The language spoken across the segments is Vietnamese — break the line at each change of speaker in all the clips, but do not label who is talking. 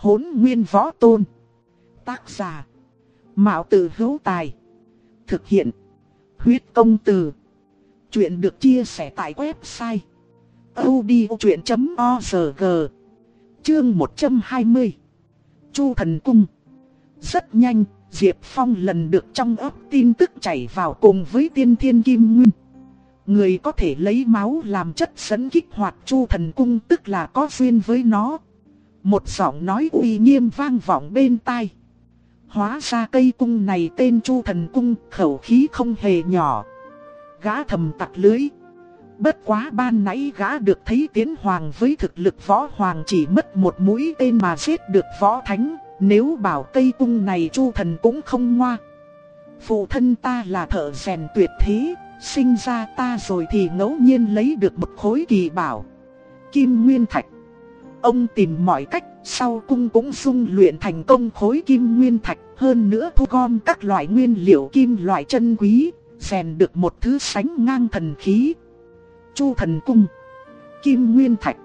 Hốn nguyên võ tôn. Tác giả. Mạo tử hữu tài. Thực hiện. Huyết công từ. Chuyện được chia sẻ tại website. odchuyện.org Chương 120 Chu thần cung Rất nhanh, Diệp Phong lần được trong ấp tin tức chảy vào cùng với tiên thiên kim nguyên. Người có thể lấy máu làm chất dẫn kích hoạt chu thần cung tức là có duyên với nó. Một giọng nói uy nghiêm vang vọng bên tai. Hóa ra cây cung này tên chu thần cung, khẩu khí không hề nhỏ. Gã thầm tặc lưới. Bất quá ban nãy gã được thấy tiến hoàng với thực lực võ hoàng chỉ mất một mũi tên mà giết được võ thánh. Nếu bảo cây cung này chu thần cũng không ngoa. Phụ thân ta là thợ rèn tuyệt thế, sinh ra ta rồi thì ngẫu nhiên lấy được một khối kỳ bảo. Kim Nguyên Thạch. Ông tìm mọi cách, sau cung cũng dung luyện thành công khối Kim Nguyên Thạch, hơn nữa thu gom các loại nguyên liệu kim loại chân quý, rèn được một thứ sánh ngang thần khí. Chu thần cung. Kim Nguyên Thạch.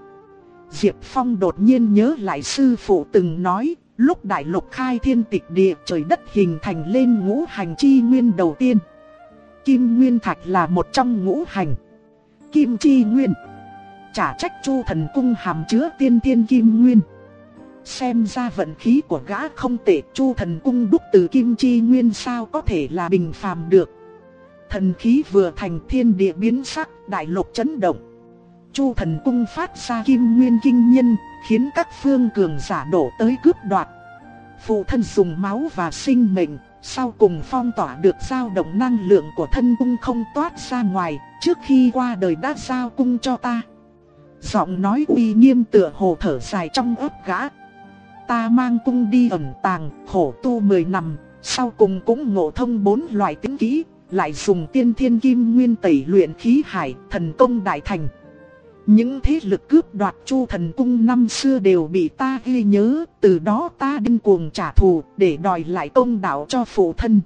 Diệp Phong đột nhiên nhớ lại sư phụ từng nói, lúc đại lục khai thiên tịch địa trời đất hình thành lên ngũ hành chi nguyên đầu tiên. Kim Nguyên Thạch là một trong ngũ hành. Kim Chi Nguyên chả trách chu thần cung hàm chứa tiên tiên Kim Nguyên. Xem ra vận khí của gã không tệ chu thần cung đúc từ Kim Chi Nguyên sao có thể là bình phàm được. Thần khí vừa thành thiên địa biến sắc, đại lục chấn động. Chu thần cung phát ra kim nguyên kinh nhân, khiến các phương cường giả đổ tới cướp đoạt. Phụ thân dùng máu và sinh mệnh, sau cùng phong tỏa được dao động năng lượng của thân cung không toát ra ngoài, trước khi qua đời đã giao cung cho ta. Giọng nói uy nghiêm tựa hồ thở dài trong ớt gã. Ta mang cung đi ẩn tàng, khổ tu 10 năm, sau cùng cũng ngộ thông bốn loại tính kỹ, lại dùng tiên thiên kim nguyên tẩy luyện khí hải, thần công đại thành. Những thế lực cướp đoạt chu thần cung năm xưa đều bị ta ghi nhớ, từ đó ta điên cuồng trả thù để đòi lại công đạo cho phụ thân.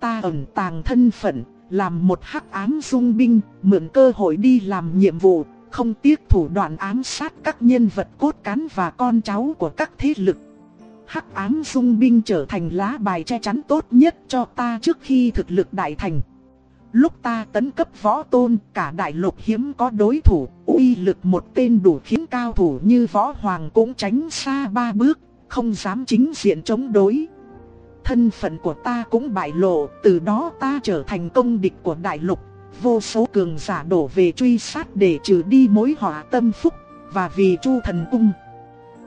Ta ẩn tàng thân phận, làm một hắc ám dung binh, mượn cơ hội đi làm nhiệm vụ, không tiếc thủ đoạn ám sát các nhân vật cốt cán và con cháu của các thế lực. Hắc ám dung binh trở thành lá bài che chắn tốt nhất cho ta trước khi thực lực đại thành. Lúc ta tấn cấp võ tôn, cả đại lục hiếm có đối thủ, uy lực một tên đủ khiến cao thủ như võ hoàng cũng tránh xa ba bước, không dám chính diện chống đối. Thân phận của ta cũng bại lộ, từ đó ta trở thành công địch của đại lục. Vô số cường giả đổ về truy sát để trừ đi mối họa tâm phúc, và vì chu thần cung.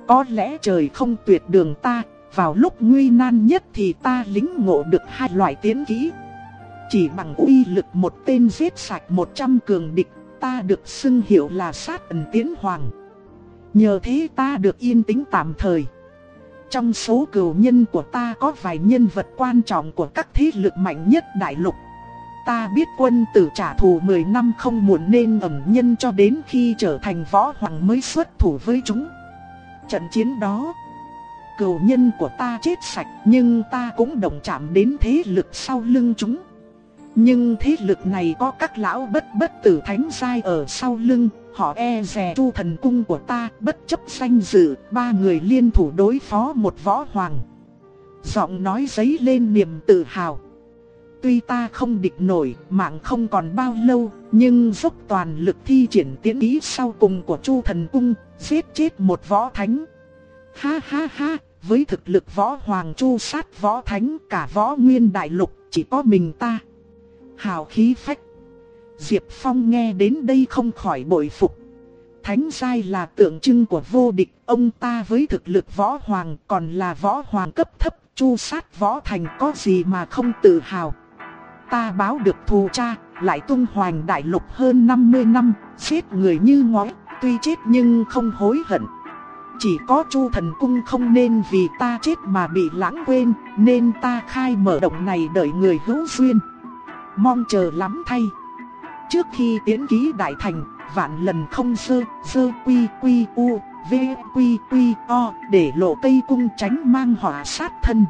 Có lẽ trời không tuyệt đường ta, vào lúc nguy nan nhất thì ta lính ngộ được hai loại tiến kỹ. Chỉ bằng uy lực một tên giết sạch 100 cường địch, ta được xưng hiệu là sát ẩn tiến hoàng. Nhờ thế ta được yên tĩnh tạm thời. Trong số cửu nhân của ta có vài nhân vật quan trọng của các thế lực mạnh nhất đại lục. Ta biết quân tử trả thù 10 năm không muộn nên ẩn nhân cho đến khi trở thành võ hoàng mới xuất thủ với chúng. Trận chiến đó, cửu nhân của ta chết sạch nhưng ta cũng đồng chạm đến thế lực sau lưng chúng. Nhưng thế lực này có các lão bất bất tử thánh sai ở sau lưng, họ e rè chu thần cung của ta bất chấp danh dự, ba người liên thủ đối phó một võ hoàng. Giọng nói giấy lên niềm tự hào. Tuy ta không địch nổi, mạng không còn bao lâu, nhưng dốc toàn lực thi triển tiến ý sau cùng của chu thần cung, giết chết một võ thánh. Ha ha ha, với thực lực võ hoàng chu sát võ thánh cả võ nguyên đại lục, chỉ có mình ta hào khí phách. Diệp Phong nghe đến đây không khỏi bội phục. Thánh giai là tượng trưng của vô địch, ông ta với thực lực võ hoàng còn là võ hoàng cấp thấp, chu sát võ thành có gì mà không tự hào. Ta báo được thù cha, lại tung hoành đại lục hơn 50 năm, giết người như ngói, tuy chết nhưng không hối hận. Chỉ có chu thần cung không nên vì ta chết mà bị lãng quên, nên ta khai mở động này đợi người hữu duyên mong chờ lắm thay. Trước khi tiến ký đại thành, vạn lần không sơ, sơ quy quy u, v quy quy o, để lộ cây cung tránh mang họa sát thân.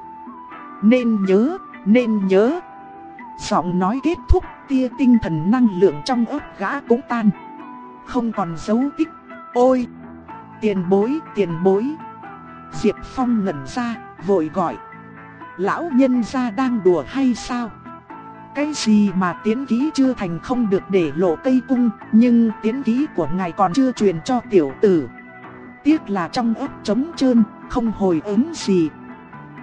Nên nhớ, nên nhớ. Giọng nói kết thúc, tia tinh thần năng lượng trong ớt gã cũng tan. Không còn dấu tích, ôi, tiền bối, tiền bối. Diệp Phong ngẩn ra, vội gọi. Lão nhân gia đang đùa hay sao? Cái gì mà tiến ký chưa thành không được để lộ cây cung, nhưng tiến ký của ngài còn chưa truyền cho tiểu tử. Tiếc là trong ớt trống trơn, không hồi ứng gì.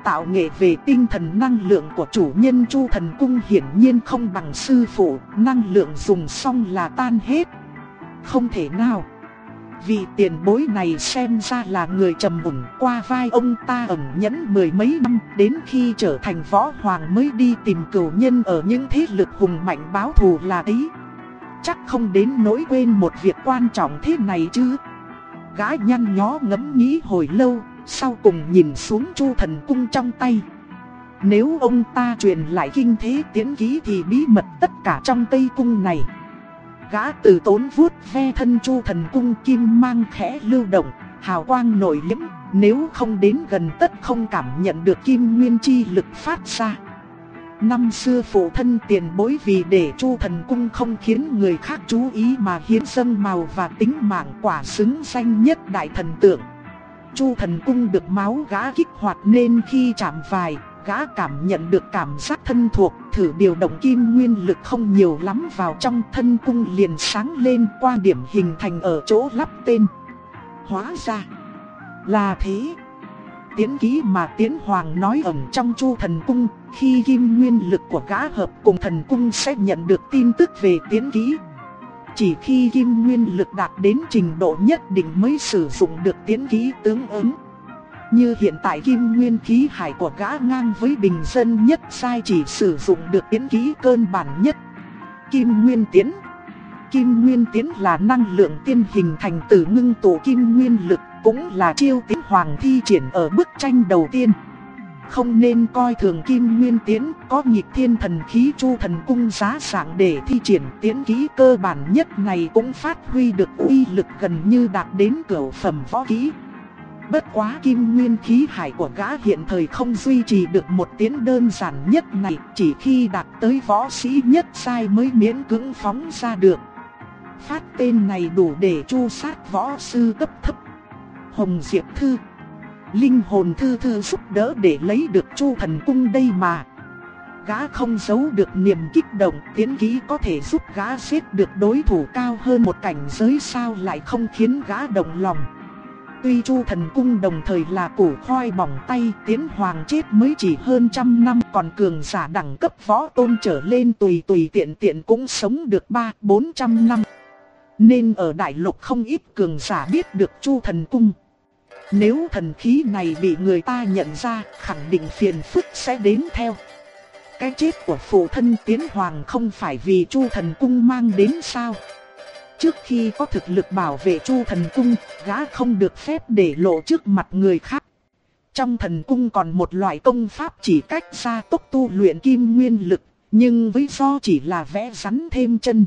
Tạo nghệ về tinh thần năng lượng của chủ nhân Chu Thần Cung hiển nhiên không bằng sư phụ, năng lượng dùng xong là tan hết. Không thể nào. Vì tiền bối này xem ra là người trầm mùn qua vai ông ta ẩn nhẫn mười mấy năm Đến khi trở thành võ hoàng mới đi tìm cửu nhân ở những thế lực hùng mạnh báo thù là ấy Chắc không đến nỗi quên một việc quan trọng thế này chứ Gái nhăn nhó ngẫm nghĩ hồi lâu sau cùng nhìn xuống chu thần cung trong tay Nếu ông ta truyền lại kinh thế tiến ký thì bí mật tất cả trong cây cung này Gã từ tốn vuốt ve thân chu thần cung kim mang khẽ lưu động, hào quang nổi liếm, nếu không đến gần tất không cảm nhận được kim nguyên chi lực phát ra. Năm xưa phụ thân tiền bối vì để chu thần cung không khiến người khác chú ý mà hiến dâng màu và tính mạng quả xứng danh nhất đại thần tượng. Chu thần cung được máu gã kích hoạt nên khi chạm vài, gã cảm nhận được cảm giác thân thuộc, thử điều động kim nguyên lực không nhiều lắm vào trong thân cung liền sáng lên qua điểm hình thành ở chỗ lắp tên. Hóa ra là thế. Tiến ký mà Tiến Hoàng nói ẩn trong chu thần cung, khi kim nguyên lực của gã hợp cùng thần cung sẽ nhận được tin tức về tiến ký. Chỉ khi kim nguyên lực đạt đến trình độ nhất định mới sử dụng được tiến khí tướng ứng. Như hiện tại kim nguyên khí hải của gã ngang với bình dân nhất sai chỉ sử dụng được tiến khí cơn bản nhất. Kim nguyên tiến Kim nguyên tiến là năng lượng tiên hình thành từ ngưng tụ kim nguyên lực, cũng là chiêu tiến hoàng thi triển ở bức tranh đầu tiên. Không nên coi thường kim nguyên tiến có nhịp thiên thần khí chu thần cung giá sảng để thi triển tiến kỹ cơ bản nhất này cũng phát huy được uy lực gần như đạt đến cửa phẩm võ kỹ. Bất quá kim nguyên khí hải của gã hiện thời không duy trì được một tiến đơn giản nhất này, Chỉ khi đạt tới võ sĩ nhất sai mới miễn cưỡng phóng ra được Phát tên này đủ để chu sát võ sư cấp thấp Hồng Diệp Thư Linh hồn thư thư giúp đỡ để lấy được chu thần cung đây mà Gã không giấu được niềm kích động, Tiến ký có thể giúp gã xếp được đối thủ cao hơn một cảnh giới sao lại không khiến gã động lòng Tuy Chu Thần Cung đồng thời là củ khoai bỏng tay, tiến hoàng chết mới chỉ hơn trăm năm, còn cường giả đẳng cấp võ tôn trở lên tùy tùy tiện tiện cũng sống được ba, bốn trăm năm. Nên ở đại lục không ít cường giả biết được Chu Thần Cung. Nếu thần khí này bị người ta nhận ra khẳng định phiền phức sẽ đến theo. Cái chết của phụ thân tiến hoàng không phải vì Chu Thần Cung mang đến sao? Trước khi có thực lực bảo vệ chu thần cung, gã không được phép để lộ trước mặt người khác. Trong thần cung còn một loại công pháp chỉ cách ra tốc tu luyện kim nguyên lực, nhưng với do chỉ là vẽ rắn thêm chân.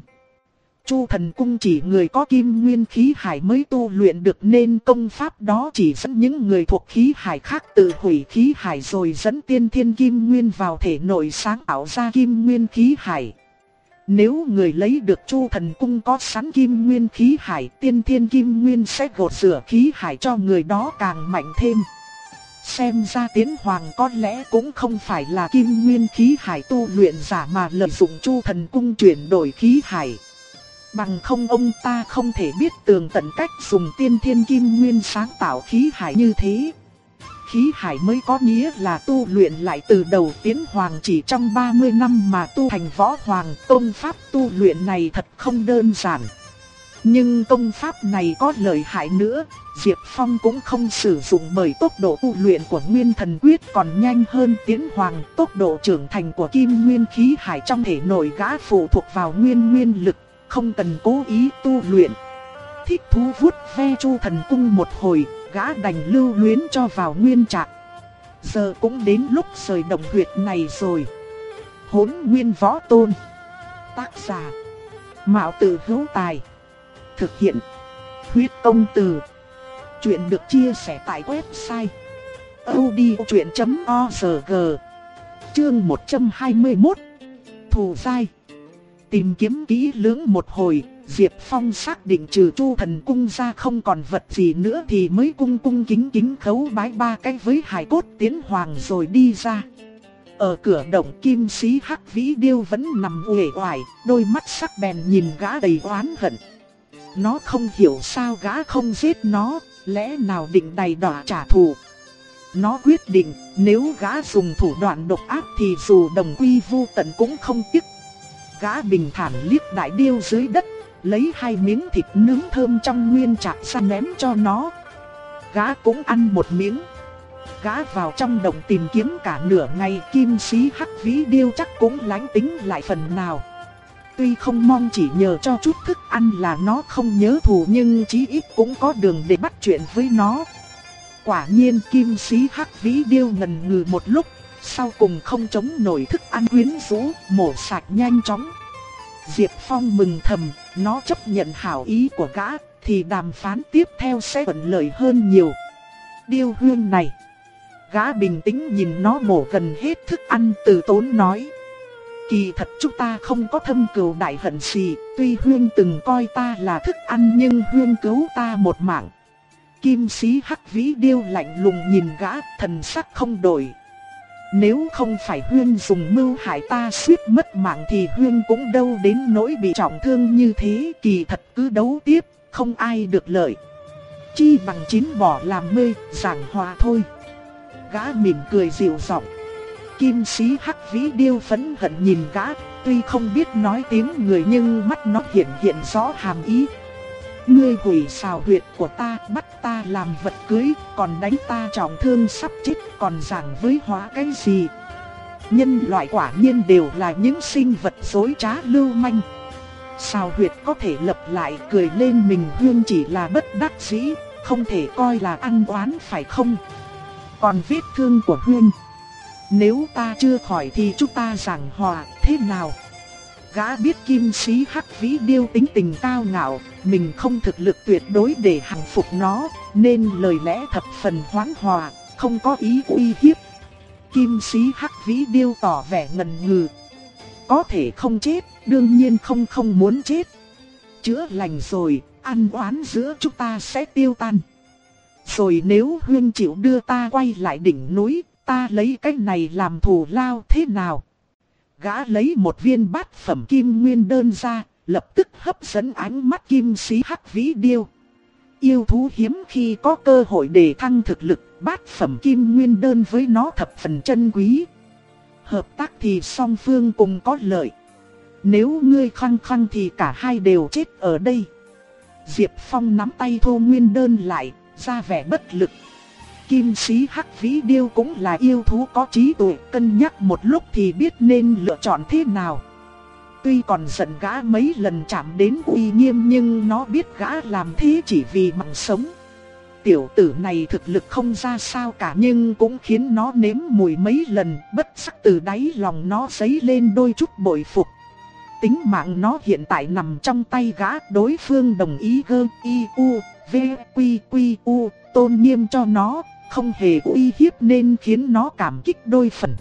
Chu thần cung chỉ người có kim nguyên khí hải mới tu luyện được nên công pháp đó chỉ dẫn những người thuộc khí hải khác tự hủy khí hải rồi dẫn tiên thiên kim nguyên vào thể nội sáng tạo ra kim nguyên khí hải. Nếu người lấy được chu thần cung có sẵn kim nguyên khí hải, tiên thiên kim nguyên sẽ gột rửa khí hải cho người đó càng mạnh thêm. Xem ra tiến hoàng có lẽ cũng không phải là kim nguyên khí hải tu luyện giả mà lợi dụng chu thần cung chuyển đổi khí hải. Bằng không ông ta không thể biết tường tận cách dùng tiên thiên kim nguyên sáng tạo khí hải như thế khí hải mới có nghĩa là tu luyện lại từ đầu tiến hoàng chỉ trong 30 năm mà tu thành võ hoàng. Công pháp tu luyện này thật không đơn giản. Nhưng công pháp này có lợi hại nữa, Diệp Phong cũng không sử dụng bởi tốc độ tu luyện của Nguyên Thần Quyết còn nhanh hơn Tiến Hoàng. Tốc độ trưởng thành của Kim Nguyên khí hải trong thể nội gã phụ thuộc vào Nguyên Nguyên lực, không cần cố ý tu luyện. Thích thú vuốt ve chu thần cung một hồi, gã đành lưu luyến cho vào nguyên trạng. Giờ cũng đến lúc rời động huyệt này rồi. Hốn nguyên võ tôn. Tác giả. Mạo tử hữu tài. Thực hiện. Huyết công từ. Chuyện được chia sẻ tại website. odchuyện.org Chương 121 Thù dai Tìm kiếm kỹ lưỡng một hồi, Diệp Phong xác định trừ chu thần cung ra không còn vật gì nữa thì mới cung cung kính kính khấu bái ba cái với hài cốt tiến hoàng rồi đi ra. Ở cửa động kim sĩ hắc vĩ điêu vẫn nằm uể oải, đôi mắt sắc bèn nhìn gã đầy oán hận. Nó không hiểu sao gã không giết nó, lẽ nào định đầy đỏ trả thù. Nó quyết định nếu gã dùng thủ đoạn độc ác thì dù đồng quy vu tận cũng không tiếc. Gã bình thản liếc đại điêu dưới đất, lấy hai miếng thịt nướng thơm trong nguyên trạng ra ném cho nó. Gã cũng ăn một miếng. Gã vào trong động tìm kiếm cả nửa ngày kim sĩ hắc vĩ điêu chắc cũng lánh tính lại phần nào. Tuy không mong chỉ nhờ cho chút thức ăn là nó không nhớ thù nhưng chí ít cũng có đường để bắt chuyện với nó. Quả nhiên kim sĩ hắc vĩ điêu ngần ngừ một lúc, sau cùng không chống nổi thức ăn quyến rũ, mổ sạch nhanh chóng. Diệp Phong mừng thầm, nó chấp nhận hảo ý của gã, thì đàm phán tiếp theo sẽ thuận lợi hơn nhiều. Điêu hương này, gã bình tĩnh nhìn nó mổ gần hết thức ăn từ tốn nói. Kỳ thật chúng ta không có thâm cừu đại hận gì, tuy Huyên từng coi ta là thức ăn nhưng Huyên cứu ta một mạng. Kim sĩ hắc vĩ điêu lạnh lùng nhìn gã, thần sắc không đổi. Nếu không phải Huyên dùng mưu hại ta suýt mất mạng thì Huyên cũng đâu đến nỗi bị trọng thương như thế. Kỳ thật cứ đấu tiếp, không ai được lợi. Chi bằng chín bỏ làm mê, giảng hòa thôi. Gã mỉm cười dịu giọng. Kim sĩ hắc vĩ điêu phấn hận nhìn gã, tuy không biết nói tiếng người nhưng mắt nó hiện hiện rõ hàm ý. Ngươi hủy xào huyệt của ta, bắt ta làm vật cưới, còn đánh ta trọng thương sắp chết, còn giảng với hóa cái gì? Nhân loại quả nhiên đều là những sinh vật dối trá lưu manh. Xào huyệt có thể lập lại cười lên mình hương chỉ là bất đắc dĩ, không thể coi là ăn oán phải không? Còn vết thương của hương, nếu ta chưa khỏi thì chúng ta giảng hòa thế nào? Gã biết kim sĩ hắc vĩ điêu tính tình cao ngạo, mình không thực lực tuyệt đối để hàng phục nó, nên lời lẽ thập phần hoán hòa, không có ý uy hiếp. Kim sĩ hắc vĩ điêu tỏ vẻ ngần ngừ. Có thể không chết, đương nhiên không không muốn chết. Chữa lành rồi, ăn oán giữa chúng ta sẽ tiêu tan. Rồi nếu huyên chịu đưa ta quay lại đỉnh núi, ta lấy cái này làm thù lao thế nào? Gã lấy một viên bát phẩm kim nguyên đơn ra, lập tức hấp dẫn ánh mắt kim sĩ hắc vĩ điêu. Yêu thú hiếm khi có cơ hội để thăng thực lực, bát phẩm kim nguyên đơn với nó thập phần chân quý. Hợp tác thì song phương cùng có lợi. Nếu ngươi khăng khăng thì cả hai đều chết ở đây. Diệp Phong nắm tay thô nguyên đơn lại, ra vẻ bất lực. Kim sĩ hắc vĩ điêu cũng là yêu thú có trí tuệ, cân nhắc một lúc thì biết nên lựa chọn thế nào. Tuy còn giận gã mấy lần chạm đến uy nghiêm nhưng nó biết gã làm thế chỉ vì mạng sống. Tiểu tử này thực lực không ra sao cả nhưng cũng khiến nó nếm mùi mấy lần, bất sắc từ đáy lòng nó dấy lên đôi chút bội phục. Tính mạng nó hiện tại nằm trong tay gã đối phương đồng ý gơ y u, v quy quy u, tôn nghiêm cho nó, không hề uy hiếp nên khiến nó cảm kích đôi phần.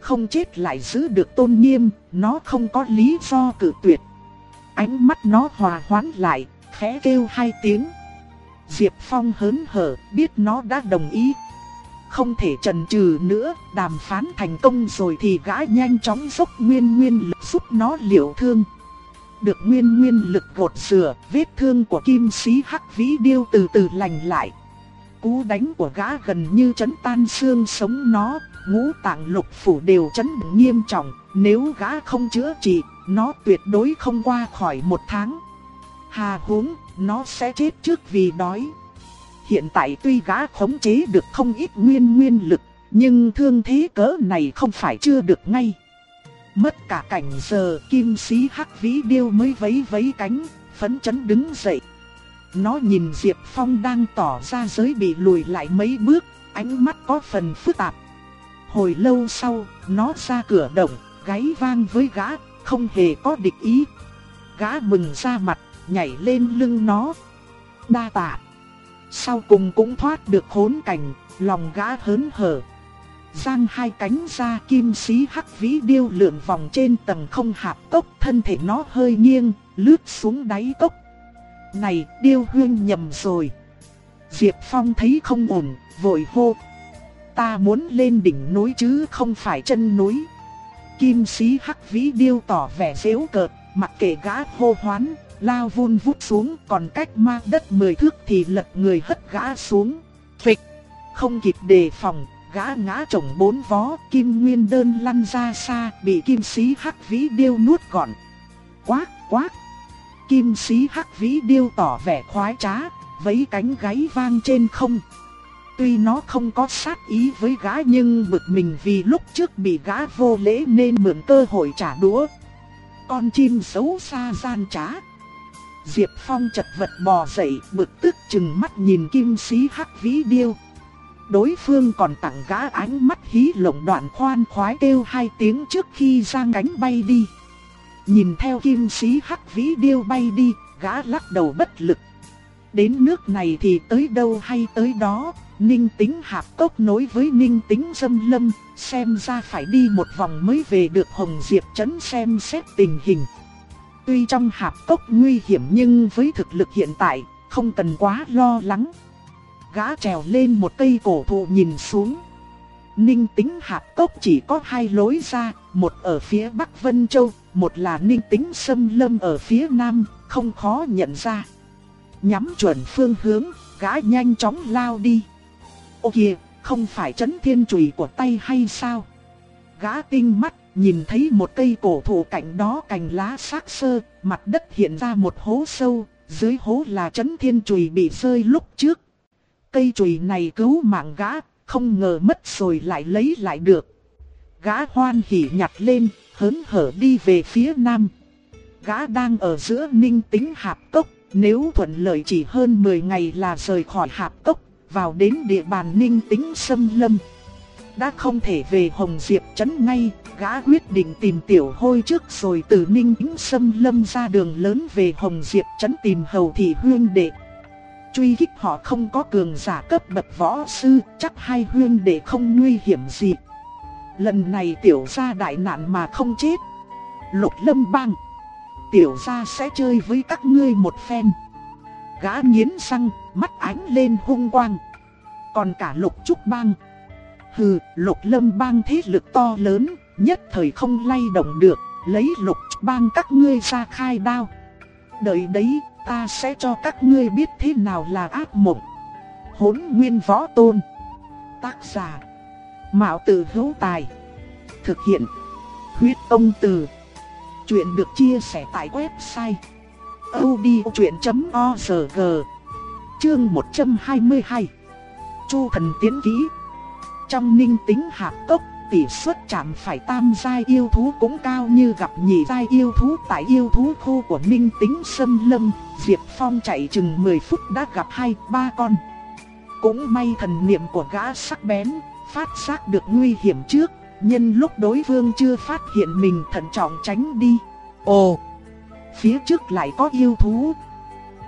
Không chết lại giữ được tôn nghiêm, nó không có lý do cự tuyệt. Ánh mắt nó hòa hoãn lại, khẽ kêu hai tiếng. Diệp Phong hớn hở, biết nó đã đồng ý. Không thể chần chừ nữa, đàm phán thành công rồi thì gã nhanh chóng dốc nguyên nguyên lực giúp nó liệu thương. Được nguyên nguyên lực gột rửa, vết thương của kim sĩ hắc vĩ điêu từ từ lành lại cú đánh của gã gần như chấn tan xương sống nó, ngũ tạng lục phủ đều chấn nghiêm trọng, nếu gã không chữa trị, nó tuyệt đối không qua khỏi một tháng. Hà huống, nó sẽ chết trước vì đói. Hiện tại tuy gã khống chế được không ít nguyên nguyên lực, nhưng thương thế cỡ này không phải chưa được ngay. Mất cả cảnh giờ, kim sĩ hắc vĩ điêu mới vấy vấy cánh, phấn chấn đứng dậy. Nó nhìn Diệp Phong đang tỏ ra giới bị lùi lại mấy bước, ánh mắt có phần phức tạp. Hồi lâu sau, nó ra cửa động, gáy vang với gã, không hề có địch ý. Gã mừng ra mặt, nhảy lên lưng nó. Đa tạ. Sau cùng cũng thoát được khốn cảnh, lòng gã hớn hở. Giang hai cánh ra kim sĩ hắc vĩ điêu lượn vòng trên tầng không hạp tốc thân thể nó hơi nghiêng, lướt xuống đáy cốc. Này, điêu huyên nhầm rồi. Diệp Phong thấy không ổn, vội hô. Ta muốn lên đỉnh núi chứ không phải chân núi. Kim sĩ hắc vĩ điêu tỏ vẻ dễu cợt, mặc kệ gã hô hoán, lao vun vút xuống, còn cách ma đất mười thước thì lật người hất gã xuống. Phịch, không kịp đề phòng, gã ngã chồng bốn vó, kim nguyên đơn lăn ra xa, bị kim sĩ hắc vĩ điêu nuốt gọn. Quát, quát. Kim sĩ hắc vĩ điêu tỏ vẻ khoái trá, vẫy cánh gáy vang trên không. Tuy nó không có sát ý với gã nhưng bực mình vì lúc trước bị gã vô lễ nên mượn cơ hội trả đũa. Con chim xấu xa gian trá. Diệp Phong chật vật bò dậy bực tức chừng mắt nhìn kim sĩ hắc vĩ điêu. Đối phương còn tặng gã ánh mắt hí lộng đoạn khoan khoái kêu hai tiếng trước khi giang cánh bay đi. Nhìn theo kim sĩ hắc vĩ điêu bay đi, gã lắc đầu bất lực. Đến nước này thì tới đâu hay tới đó, ninh tính hạp cốc nối với ninh tính dâm lâm, xem ra phải đi một vòng mới về được Hồng Diệp Trấn xem xét tình hình. Tuy trong hạp cốc nguy hiểm nhưng với thực lực hiện tại, không cần quá lo lắng. Gã trèo lên một cây cổ thụ nhìn xuống. Ninh tính hạp cốc chỉ có hai lối ra, một ở phía Bắc Vân Châu, một là ninh tính sâm lâm ở phía Nam, không khó nhận ra. Nhắm chuẩn phương hướng, gã nhanh chóng lao đi. Ô kìa, không phải chấn thiên chùy của tay hay sao? Gã tinh mắt, nhìn thấy một cây cổ thụ cạnh đó cành lá sắc sơ, mặt đất hiện ra một hố sâu, dưới hố là chấn thiên chùy bị rơi lúc trước. Cây chùy này cứu mạng gã, không ngờ mất rồi lại lấy lại được. Gã hoan hỉ nhặt lên, hớn hở đi về phía nam. Gã đang ở giữa ninh tính hạp cốc, nếu thuận lợi chỉ hơn 10 ngày là rời khỏi hạp cốc, vào đến địa bàn ninh tính xâm lâm. Đã không thể về Hồng Diệp Trấn ngay, gã quyết định tìm tiểu hôi trước rồi từ ninh tính xâm lâm ra đường lớn về Hồng Diệp Trấn tìm hầu thị huyên đệ. Truy kích họ không có cường giả cấp bậc võ sư, chắc hai huyên đệ không nguy hiểm gì. Lần này tiểu gia đại nạn mà không chết. Lục lâm bang. Tiểu gia sẽ chơi với các ngươi một phen. Gã nghiến răng, mắt ánh lên hung quang. Còn cả lục trúc bang. Hừ, lục lâm bang thế lực to lớn, nhất thời không lay động được, lấy lục bang các ngươi ra khai đao. Đợi đấy, ta sẽ cho các ngươi biết thế nào là ác mộng. Hốn nguyên võ tôn. Tác giả. Mạo tử hữu tài. Thực hiện. Huyết ông từ. Chuyện được chia sẻ tại website. odchuyện.org Chương 122 Chu thần tiến ký Trong ninh tính hạp tốc tỷ suất chạm phải tam giai yêu thú cũng cao như gặp nhị giai yêu thú tại yêu thú khu của minh Tính Sâm Lâm, Diệp Phong chạy chừng 10 phút đã gặp hai ba con. Cũng may thần niệm của gã sắc bén, phát giác được nguy hiểm trước, nhân lúc đối phương chưa phát hiện mình thận trọng tránh đi. Ồ, phía trước lại có yêu thú.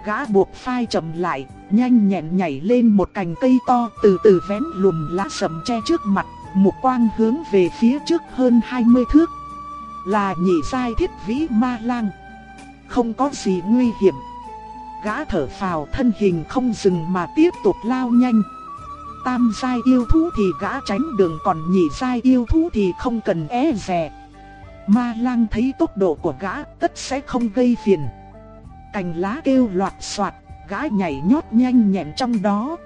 Gã buộc phai chậm lại, nhanh nhẹn nhảy lên một cành cây to từ từ vén lùm lá sầm che trước mặt, một quang hướng về phía trước hơn 20 thước. Là nhị sai thiết vĩ ma lang. Không có gì nguy hiểm. Gã thở phào thân hình không dừng mà tiếp tục lao nhanh. Tam sai yêu thú thì gã tránh đường còn nhị sai yêu thú thì không cần é dè. Ma lang thấy tốc độ của gã tất sẽ không gây phiền. Cành lá kêu loạt soạt, gã nhảy nhót nhanh nhẹn trong đó.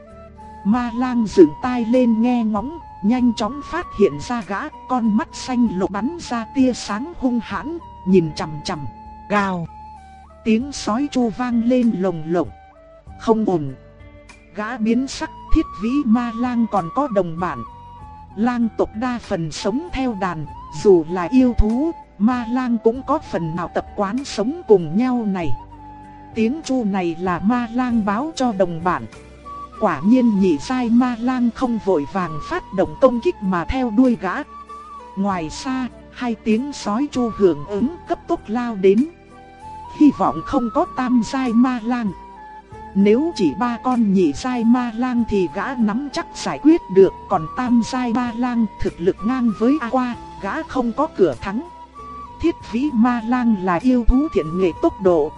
Ma lang dựng tai lên nghe ngóng, nhanh chóng phát hiện ra gã, con mắt xanh lục bắn ra tia sáng hung hãn, nhìn chằm chằm, gào. Tiếng sói chu vang lên lồng lộng. Không ổn. Gã biến sắc, thiết vĩ ma lang còn có đồng bản. Lang tộc đa phần sống theo đàn, dù là yêu thú, ma lang cũng có phần nào tập quán sống cùng nhau này. Tiếng chu này là ma lang báo cho đồng bản. Quả nhiên nhị sai ma lang không vội vàng phát động công kích mà theo đuôi gã. Ngoài xa, hai tiếng sói chu hưởng ứng cấp tốc lao đến. Hy vọng không có tam sai ma lang. Nếu chỉ ba con nhị sai ma lang thì gã nắm chắc giải quyết được, còn tam sai ma lang thực lực ngang với A qua, gã không có cửa thắng. thiết vĩ ma lang là yêu thú thiện nghệ tốc độ.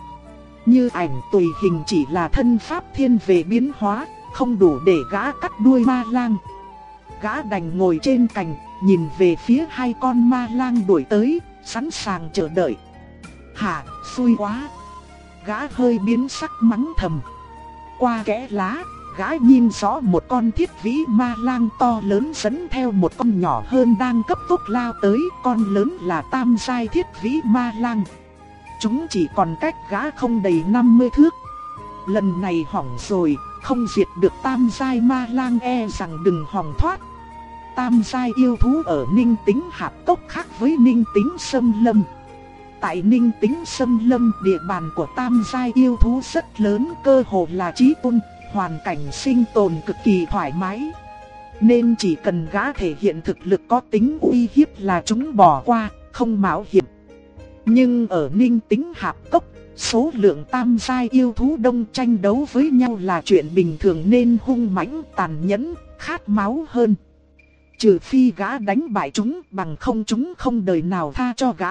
Như ảnh tùy hình chỉ là thân pháp thiên về biến hóa, không đủ để gã cắt đuôi ma lang. Gã đành ngồi trên cành, nhìn về phía hai con ma lang đuổi tới, sẵn sàng chờ đợi. Hả, xui quá. Gã hơi biến sắc mắng thầm. Qua kẽ lá, gã nhìn rõ một con thiết vĩ ma lang to lớn dẫn theo một con nhỏ hơn đang cấp tốc lao tới, con lớn là tam giai thiết vĩ ma lang. Chúng chỉ còn cách gã không đầy 50 thước. Lần này hỏng rồi, không diệt được tam giai ma lang e rằng đừng hòng thoát. Tam giai yêu thú ở ninh tính hạt tốc khác với ninh tính sâm lâm. Tại ninh tính sâm lâm địa bàn của tam giai yêu thú rất lớn cơ hồ là trí tôn, hoàn cảnh sinh tồn cực kỳ thoải mái. Nên chỉ cần gã thể hiện thực lực có tính uy hiếp là chúng bỏ qua, không mạo hiểm. Nhưng ở ninh tính hạp cốc, số lượng tam giai yêu thú đông tranh đấu với nhau là chuyện bình thường nên hung mãnh tàn nhẫn, khát máu hơn. Trừ phi gã đánh bại chúng bằng không chúng không đời nào tha cho gã.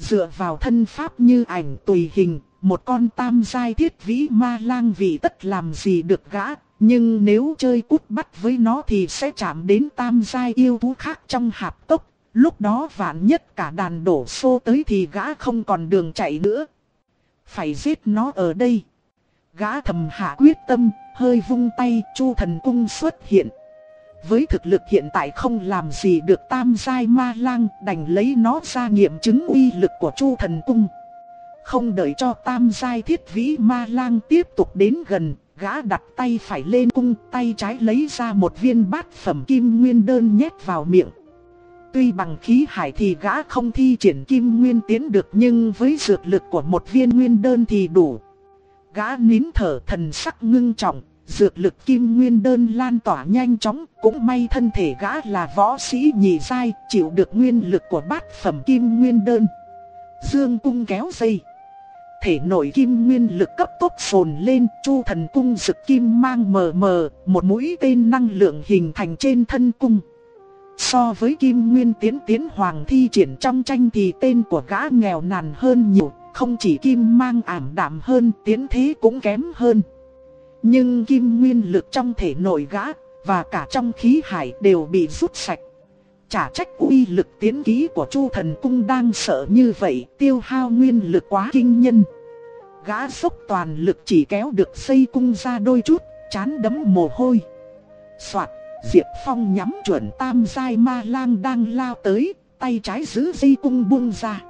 Dựa vào thân pháp như ảnh tùy hình, một con tam giai thiết vĩ ma lang vì tất làm gì được gã, nhưng nếu chơi cút bắt với nó thì sẽ chạm đến tam giai yêu thú khác trong hạp tốc. Lúc đó vạn nhất cả đàn đổ xô tới thì gã không còn đường chạy nữa. Phải giết nó ở đây. Gã thầm hạ quyết tâm, hơi vung tay, chu thần cung xuất hiện. Với thực lực hiện tại không làm gì được tam giai ma lang, đành lấy nó ra nghiệm chứng uy lực của chu thần cung. Không đợi cho tam giai thiết vĩ ma lang tiếp tục đến gần, gã đặt tay phải lên cung, tay trái lấy ra một viên bát phẩm kim nguyên đơn nhét vào miệng. Tuy bằng khí hải thì gã không thi triển kim nguyên tiến được nhưng với dược lực của một viên nguyên đơn thì đủ. Gã nín thở thần sắc ngưng trọng, dược lực kim nguyên đơn lan tỏa nhanh chóng, cũng may thân thể gã là võ sĩ nhị giai, chịu được nguyên lực của bát phẩm kim nguyên đơn. Dương cung kéo dây. Thể nội kim nguyên lực cấp tốc phồn lên, chu thần cung rực kim mang mờ mờ, một mũi tên năng lượng hình thành trên thân cung. So với kim nguyên tiến tiến hoàng thi triển trong tranh thì tên của gã nghèo nàn hơn nhiều, không chỉ kim mang ảm đạm hơn, tiến thế cũng kém hơn. Nhưng kim nguyên lực trong thể nội gã, và cả trong khí hải đều bị rút sạch. Chả trách uy lực tiến ký của Chu Thần Cung đang sợ như vậy, tiêu hao nguyên lực quá kinh nhân. Gã sốc toàn lực chỉ kéo được xây cung ra đôi chút, chán đấm mồ hôi. Soạt, Diệp Phong nhắm chuẩn tam giai ma lang đang lao tới, tay trái giữ dây cung buông ra.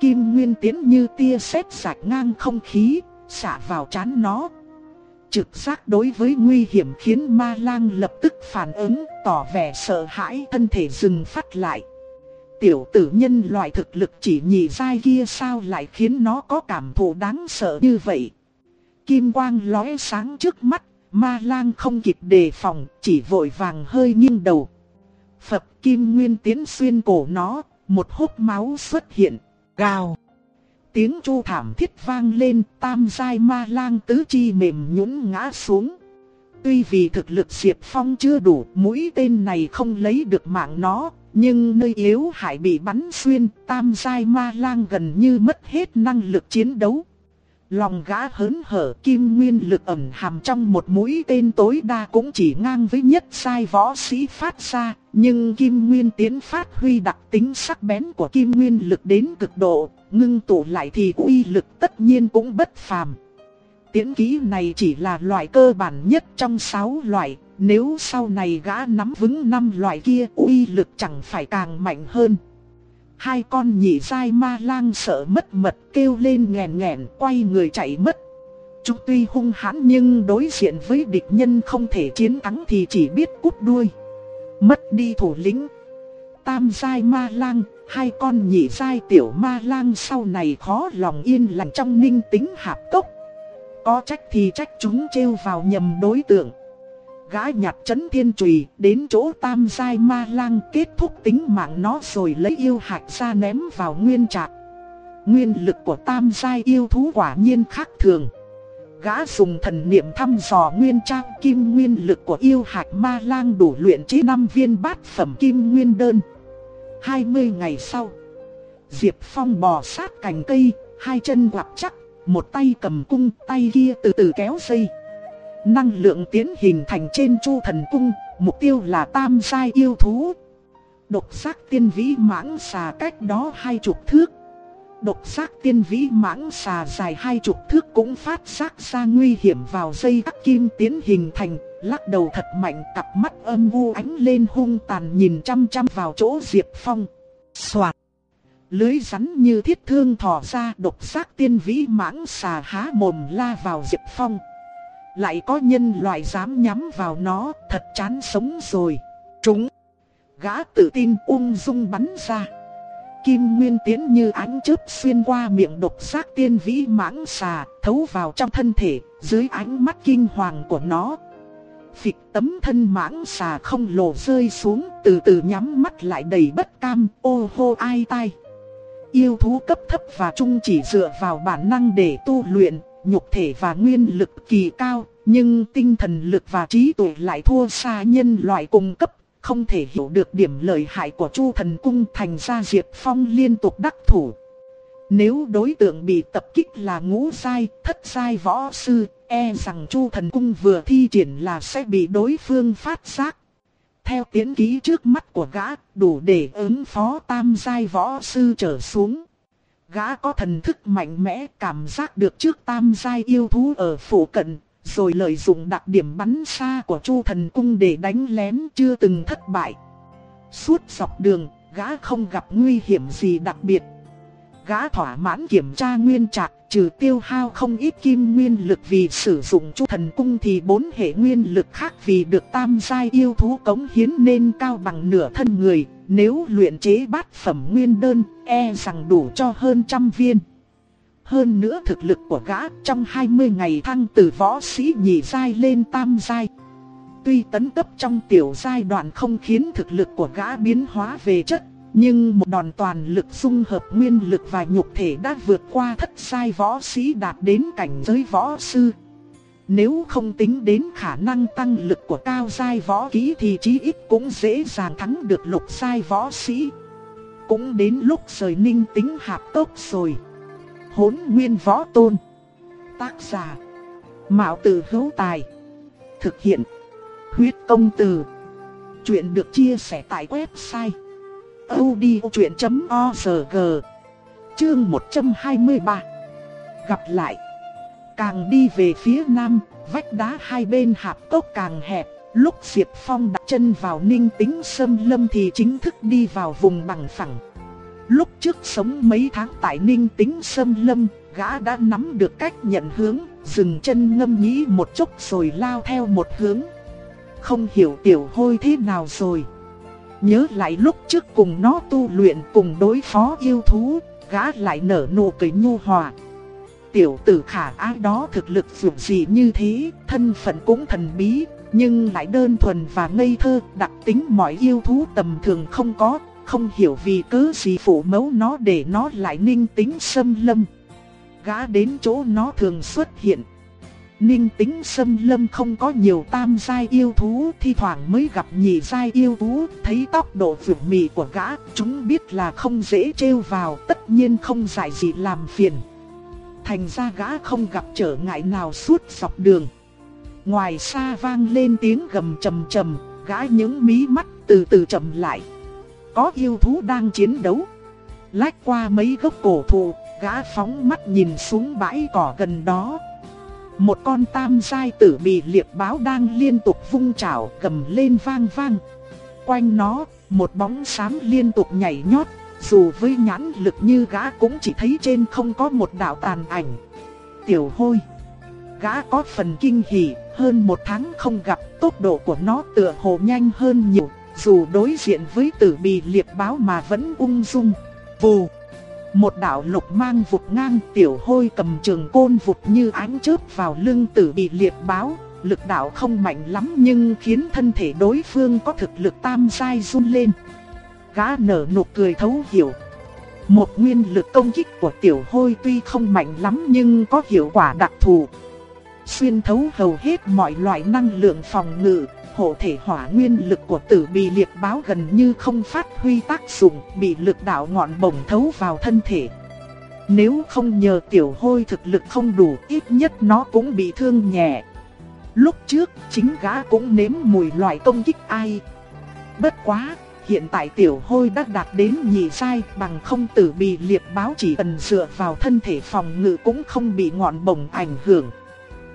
Kim Nguyên tiến như tia sét sạch ngang không khí, xả vào chán nó. Trực giác đối với nguy hiểm khiến ma lang lập tức phản ứng, tỏ vẻ sợ hãi thân thể dừng phát lại. Tiểu tử nhân loại thực lực chỉ nhị dai kia sao lại khiến nó có cảm thụ đáng sợ như vậy. Kim quang lóe sáng trước mắt, ma lang không kịp đề phòng, chỉ vội vàng hơi nghiêng đầu. Phật kim nguyên tiến xuyên cổ nó, một hốc máu xuất hiện, gào. Tiếng chu thảm thiết vang lên, tam giai ma lang tứ chi mềm nhũn ngã xuống. Tuy vì thực lực Diệp Phong chưa đủ, mũi tên này không lấy được mạng nó, nhưng nơi yếu hại bị bắn xuyên, tam giai ma lang gần như mất hết năng lực chiến đấu. Lòng gã hớn hở kim nguyên lực ẩn hàm trong một mũi tên tối đa cũng chỉ ngang với nhất sai võ sĩ phát ra, nhưng kim nguyên tiến phát huy đặc tính sắc bén của kim nguyên lực đến cực độ, ngưng tụ lại thì uy lực tất nhiên cũng bất phàm. Tiến kỹ này chỉ là loại cơ bản nhất trong 6 loại, nếu sau này gã nắm vững năm loại kia uy lực chẳng phải càng mạnh hơn. Hai con nhị dai ma lang sợ mất mật kêu lên nghèn nghẹn quay người chạy mất. Chúng tuy hung hãn nhưng đối diện với địch nhân không thể chiến thắng thì chỉ biết cút đuôi. Mất đi thủ lĩnh. Tam dai ma lang, hai con nhị dai tiểu ma lang sau này khó lòng yên lành trong ninh tính hạp cốc. Có trách thì trách chúng trêu vào nhầm đối tượng gã nhặt chấn thiên trùy đến chỗ tam giai ma lang kết thúc tính mạng nó rồi lấy yêu hạch ra ném vào nguyên trạc. Nguyên lực của tam giai yêu thú quả nhiên khác thường. Gã dùng thần niệm thăm dò nguyên trang kim nguyên lực của yêu hạch ma lang đủ luyện chế 5 viên bát phẩm kim nguyên đơn. 20 ngày sau, Diệp Phong bò sát cành cây, hai chân quặp chắc, một tay cầm cung, tay kia từ từ kéo dây. Năng lượng tiến hình thành trên chu thần cung, mục tiêu là tam giai yêu thú. Độc giác tiên vĩ mãng xà cách đó hai chục thước. Độc giác tiên vĩ mãng xà dài hai chục thước cũng phát giác ra nguy hiểm vào dây các kim tiến hình thành, lắc đầu thật mạnh cặp mắt âm u ánh lên hung tàn nhìn chăm chăm vào chỗ Diệp Phong. Xoạt! Lưới rắn như thiết thương thò ra độc giác tiên vĩ mãng xà há mồm la vào Diệp Phong. Lại có nhân loại dám nhắm vào nó, thật chán sống rồi. Chúng! Gã tự tin ung dung bắn ra. Kim Nguyên tiến như ánh chớp xuyên qua miệng độc giác tiên vĩ mãng xà, thấu vào trong thân thể, dưới ánh mắt kinh hoàng của nó. Phịch tấm thân mãng xà không lồ rơi xuống, từ từ nhắm mắt lại đầy bất cam, ô hô ai tai. Yêu thú cấp thấp và trung chỉ dựa vào bản năng để tu luyện, nhục thể và nguyên lực kỳ cao, nhưng tinh thần lực và trí tuệ lại thua xa nhân loại cùng cấp không thể hiểu được điểm lợi hại của Chu Thần Cung thành ra Diệp Phong liên tục đắc thủ. Nếu đối tượng bị tập kích là ngũ sai, thất sai võ sư, e rằng Chu Thần Cung vừa thi triển là sẽ bị đối phương phát giác. Theo tiến ký trước mắt của gã, đủ để ứng phó tam sai võ sư trở xuống. Gã có thần thức mạnh mẽ cảm giác được trước tam giai yêu thú ở phủ cận, rồi lợi dụng đặc điểm bắn xa của Chu Thần Cung để đánh lén chưa từng thất bại. Suốt dọc đường, gã không gặp nguy hiểm gì đặc biệt. Gã thỏa mãn kiểm tra nguyên trạc, trừ tiêu hao không ít kim nguyên lực vì sử dụng Chu Thần Cung thì bốn hệ nguyên lực khác vì được tam giai yêu thú cống hiến nên cao bằng nửa thân người, nếu luyện chế bát phẩm nguyên đơn, e rằng đủ cho hơn trăm viên. Hơn nữa thực lực của gã trong 20 ngày thăng từ võ sĩ nhị giai lên tam giai. Tuy tấn cấp trong tiểu giai đoạn không khiến thực lực của gã biến hóa về chất, nhưng một đòn toàn lực dung hợp nguyên lực và nhục thể đã vượt qua thất sai võ sĩ đạt đến cảnh giới võ sư. Nếu không tính đến khả năng tăng lực của cao giai võ kỹ thì chí ít cũng dễ dàng thắng được lục giai võ sĩ. Cũng đến lúc rời ninh tính hạp tốc rồi hỗn nguyên võ tôn. Tác giả. Mạo tử hữu tài. Thực hiện. Huyết công từ. Chuyện được chia sẻ tại website audiochuyện.org Chương 123 Gặp lại Càng đi về phía nam, vách đá hai bên hạp cốc càng hẹp. Lúc Diệp Phong đặt chân vào ninh tính sâm lâm thì chính thức đi vào vùng bằng phẳng. Lúc trước sống mấy tháng tại Ninh Tính Sâm Lâm, gã đã nắm được cách nhận hướng, dừng chân ngâm nghĩ một chút rồi lao theo một hướng. Không hiểu tiểu hôi thế nào rồi. Nhớ lại lúc trước cùng nó tu luyện cùng đối phó yêu thú, gã lại nở nụ cười nhu hòa. Tiểu tử khả ái đó thực lực dù gì như thế, thân phận cũng thần bí, nhưng lại đơn thuần và ngây thơ, đặc tính mọi yêu thú tầm thường không có, không hiểu vì cớ gì phụ mẫu nó để nó lại ninh tính xâm lâm. Gã đến chỗ nó thường xuất hiện. Ninh tính xâm lâm không có nhiều tam giai yêu thú, thi thoảng mới gặp nhị giai yêu thú, thấy tốc độ vượt mì của gã, chúng biết là không dễ trêu vào, tất nhiên không giải gì làm phiền. Thành ra gã không gặp trở ngại nào suốt dọc đường. Ngoài xa vang lên tiếng gầm trầm trầm, gã những mí mắt từ từ chậm lại có yêu thú đang chiến đấu. Lách qua mấy gốc cổ thụ, gã phóng mắt nhìn xuống bãi cỏ gần đó. Một con tam giai tử bị liệp báo đang liên tục vung chảo cầm lên vang vang. Quanh nó, một bóng sáng liên tục nhảy nhót, dù với nhãn lực như gã cũng chỉ thấy trên không có một đạo tàn ảnh. Tiểu hôi. Gã có phần kinh hỉ, hơn một tháng không gặp, tốc độ của nó tựa hồ nhanh hơn nhiều, dù đối diện với tử bì liệp báo mà vẫn ung dung. Vù! Một đạo lục mang vụt ngang tiểu hôi cầm trường côn vụt như ánh chớp vào lưng tử bị liệt báo. Lực đạo không mạnh lắm nhưng khiến thân thể đối phương có thực lực tam sai run lên. Gã nở nụ cười thấu hiểu. Một nguyên lực công kích của tiểu hôi tuy không mạnh lắm nhưng có hiệu quả đặc thù. Xuyên thấu hầu hết mọi loại năng lượng phòng ngự, hộ thể hỏa nguyên lực của tử bì liệt báo gần như không phát huy tác dụng, bị lực đạo ngọn bổng thấu vào thân thể. Nếu không nhờ tiểu hôi thực lực không đủ, ít nhất nó cũng bị thương nhẹ. Lúc trước, chính gã cũng nếm mùi loại công kích ai. Bất quá, hiện tại tiểu hôi đã đạt đến nhị sai bằng không tử bì liệt báo chỉ cần dựa vào thân thể phòng ngự cũng không bị ngọn bổng ảnh hưởng.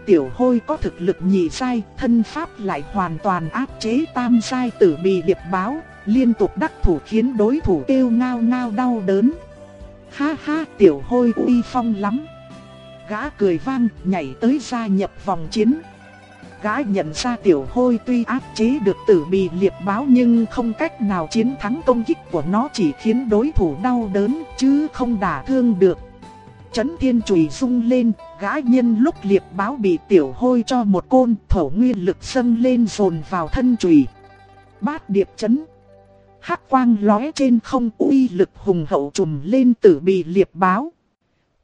Tiểu hôi có thực lực nhị sai, thân pháp lại hoàn toàn áp chế tam sai tử bì liệt báo, liên tục đắc thủ khiến đối thủ kêu ngao ngao đau đớn. Ha ha tiểu hôi uy phong lắm. Gã cười vang nhảy tới gia nhập vòng chiến. Gã nhận ra tiểu hôi tuy áp chế được tử bì liệt báo nhưng không cách nào chiến thắng công kích của nó chỉ khiến đối thủ đau đớn chứ không đả thương được. Chấn thiên chùy rung lên, gã nhân lúc liệt báo bị tiểu hôi cho một côn thổ nguyên lực dâng lên dồn vào thân chùy. Bát điệp chấn. Hắc quang lóe trên không uy lực hùng hậu trùm lên tử bị liệt báo.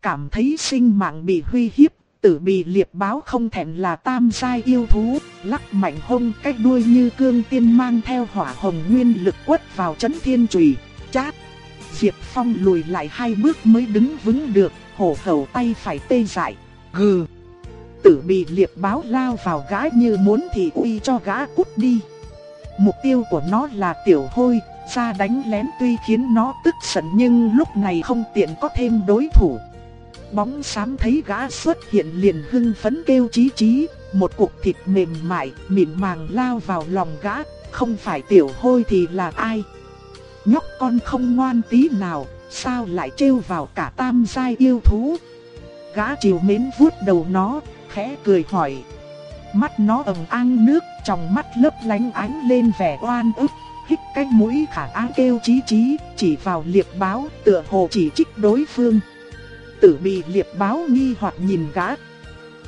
Cảm thấy sinh mạng bị huy hiếp, tử bị liệt báo không thèm là tam giai yêu thú, lắc mạnh hông cách đuôi như cương tiên mang theo hỏa hồng nguyên lực quất vào chấn thiên chùy, chát. Diệp Phong lùi lại hai bước mới đứng vững được, hổ khẩu tay phải tê dại, gừ. Tử bị liệp báo lao vào gã như muốn thì uy cho gã cút đi. Mục tiêu của nó là tiểu hôi, ra đánh lén tuy khiến nó tức giận nhưng lúc này không tiện có thêm đối thủ. Bóng xám thấy gã xuất hiện liền hưng phấn kêu chí chí, một cục thịt mềm mại, mịn màng lao vào lòng gã, không phải tiểu hôi thì là ai. Nhóc con không ngoan tí nào, sao lại trêu vào cả tam giai yêu thú. Gã chiều mến vuốt đầu nó, khẽ cười hỏi. Mắt nó ầm an nước, trong mắt lấp lánh ánh lên vẻ oan ức, hít cái mũi khả áng kêu chí chí, chỉ vào liệp báo, tựa hồ chỉ trích đối phương. Tử bị liệp báo nghi hoặc nhìn gã.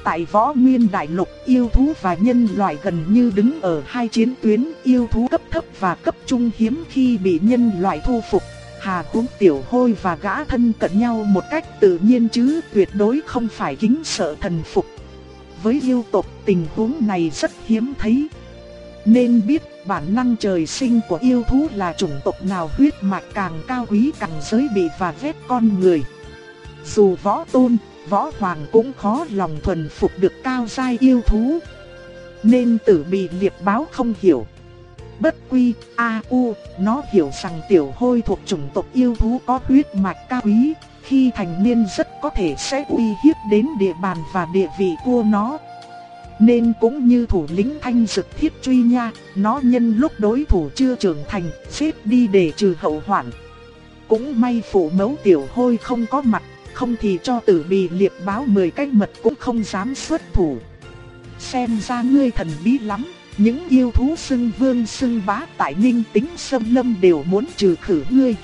Tại võ nguyên đại lục, yêu thú và nhân loại gần như đứng ở hai chiến tuyến, yêu thú cấp thấp và cấp trung hiếm khi bị nhân loại thu phục. Hà huống tiểu hôi và gã thân cận nhau một cách tự nhiên chứ tuyệt đối không phải kính sợ thần phục. Với yêu tộc tình huống này rất hiếm thấy. Nên biết bản năng trời sinh của yêu thú là chủng tộc nào huyết mạch càng cao quý càng giới bị và ghét con người. Dù võ tôn, võ hoàng cũng khó lòng thuần phục được cao giai yêu thú. Nên tử bị liệt báo không hiểu. Bất quy, a u, nó hiểu rằng tiểu hôi thuộc chủng tộc yêu thú có huyết mạch cao quý, khi thành niên rất có thể sẽ uy hiếp đến địa bàn và địa vị của nó. Nên cũng như thủ lĩnh thanh dực thiết truy nha, nó nhân lúc đối thủ chưa trưởng thành, xếp đi để trừ hậu hoạn. Cũng may phụ mẫu tiểu hôi không có mặt, không thì cho tử bì liệp báo 10 cách mật cũng không dám xuất thủ. Xem ra ngươi thần bí lắm, những yêu thú xưng vương xưng bá tại ninh tính sâm lâm đều muốn trừ khử ngươi.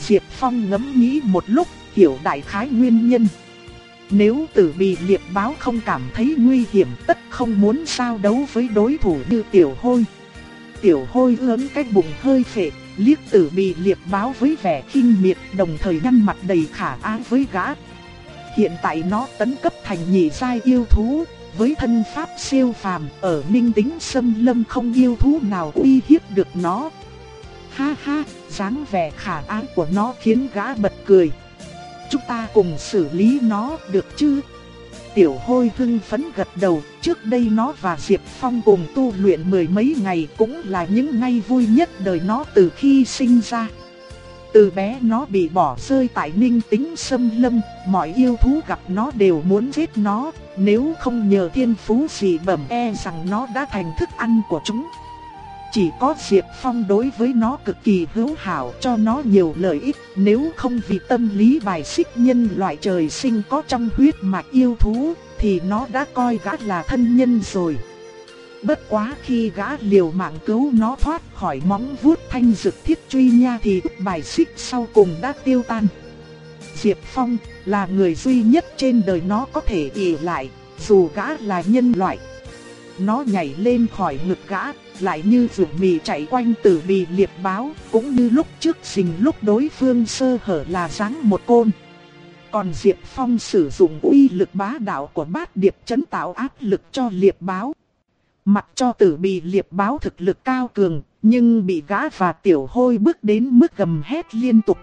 Diệp Phong ngẫm nghĩ một lúc, hiểu đại khái nguyên nhân. Nếu tử bị liệp báo không cảm thấy nguy hiểm tất không muốn sao đấu với đối thủ như tiểu hôi. Tiểu hôi ướn cái bụng hơi phệ, liếc tử bị liệp báo với vẻ kinh miệt đồng thời nhăn mặt đầy khả ái với gã. Hiện tại nó tấn cấp thành nhị giai yêu thú, với thân pháp siêu phàm ở minh tính sâm lâm không yêu thú nào uy hiếp được nó. Ha ha, dáng vẻ khả ái của nó khiến gã bật cười. Chúng ta cùng xử lý nó được chứ? Tiểu hôi hưng phấn gật đầu, trước đây nó và Diệp Phong cùng tu luyện mười mấy ngày cũng là những ngày vui nhất đời nó từ khi sinh ra. Từ bé nó bị bỏ rơi tại ninh tính sâm lâm, mọi yêu thú gặp nó đều muốn giết nó, nếu không nhờ thiên phú gì bẩm e rằng nó đã thành thức ăn của chúng. Chỉ có Diệp Phong đối với nó cực kỳ hữu hảo cho nó nhiều lợi ích Nếu không vì tâm lý bài xích nhân loại trời sinh có trong huyết mạch yêu thú Thì nó đã coi gã là thân nhân rồi Bất quá khi gã liều mạng cứu nó thoát khỏi móng vuốt thanh dực thiết truy nha thì bài xích sau cùng đã tiêu tan Diệp Phong là người duy nhất trên đời nó có thể ỉ lại Dù gã là nhân loại Nó nhảy lên khỏi ngực gã lại như ruột mì chạy quanh tử bì liệp báo, cũng như lúc trước xình lúc đối phương sơ hở là giáng một côn. Còn Diệp Phong sử dụng uy lực bá đạo của bát điệp chấn tạo áp lực cho liệp báo. Mặc cho tử bị liệp báo thực lực cao cường, nhưng bị gã và tiểu hôi bước đến mức gầm hét liên tục.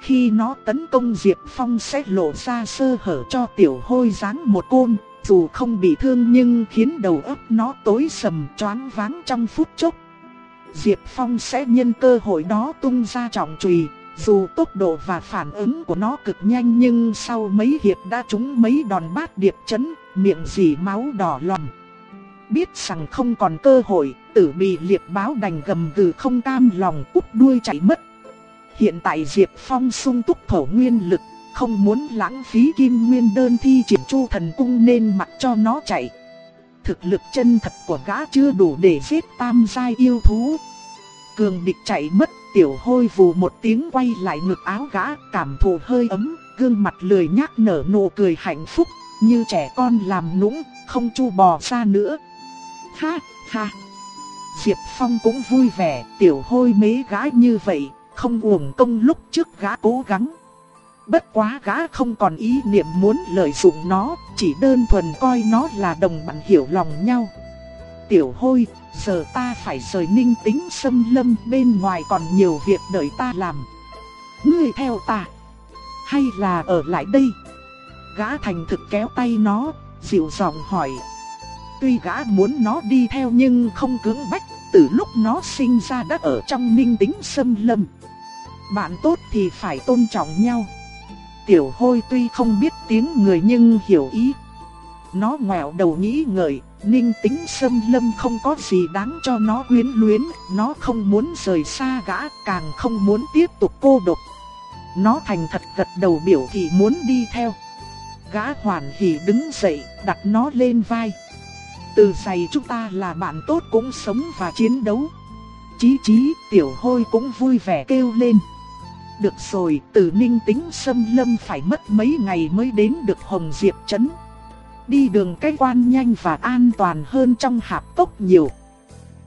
Khi nó tấn công Diệp Phong sẽ lộ ra sơ hở cho tiểu hôi giáng một côn, dù không bị thương nhưng khiến đầu óc nó tối sầm choáng váng trong phút chốc. Diệp Phong sẽ nhân cơ hội đó tung ra trọng trùy, dù tốc độ và phản ứng của nó cực nhanh nhưng sau mấy hiệp đã trúng mấy đòn bát điệp chấn, miệng dì máu đỏ lòm. Biết rằng không còn cơ hội, tử bị liệp báo đành gầm gừ không cam lòng cút đuôi chạy mất. Hiện tại Diệp Phong sung túc thổ nguyên lực, không muốn lãng phí kim nguyên đơn thi triển chu thần cung nên mặc cho nó chạy. Thực lực chân thật của gã chưa đủ để giết tam giai yêu thú. Cường địch chạy mất, tiểu hôi vù một tiếng quay lại ngực áo gã, cảm thụ hơi ấm, gương mặt lười nhác nở nụ cười hạnh phúc, như trẻ con làm nũng, không chu bò ra nữa. Ha, ha. Diệp Phong cũng vui vẻ, tiểu hôi mế gái như vậy, không uổng công lúc trước gã cố gắng. Bất quá gã không còn ý niệm muốn lợi dụng nó, chỉ đơn thuần coi nó là đồng bạn hiểu lòng nhau. Tiểu hôi, giờ ta phải rời ninh tính xâm lâm bên ngoài còn nhiều việc đợi ta làm. Ngươi theo ta, hay là ở lại đây? Gã thành thực kéo tay nó, dịu giọng hỏi. Tuy gã muốn nó đi theo nhưng không cưỡng bách, từ lúc nó sinh ra đã ở trong ninh tính xâm lâm. Bạn tốt thì phải tôn trọng nhau. Tiểu hôi tuy không biết tiếng người nhưng hiểu ý. Nó ngoẹo đầu nghĩ ngợi, ninh tính xâm lâm không có gì đáng cho nó quyến luyến, nó không muốn rời xa gã, càng không muốn tiếp tục cô độc. Nó thành thật gật đầu biểu thị muốn đi theo. Gã hoàn hỉ đứng dậy, đặt nó lên vai. Từ giày chúng ta là bạn tốt cũng sống và chiến đấu. Chí chí, tiểu hôi cũng vui vẻ kêu lên. Được rồi, từ ninh tính xâm lâm phải mất mấy ngày mới đến được Hồng Diệp Trấn. Đi đường cách quan nhanh và an toàn hơn trong hạp tốc nhiều.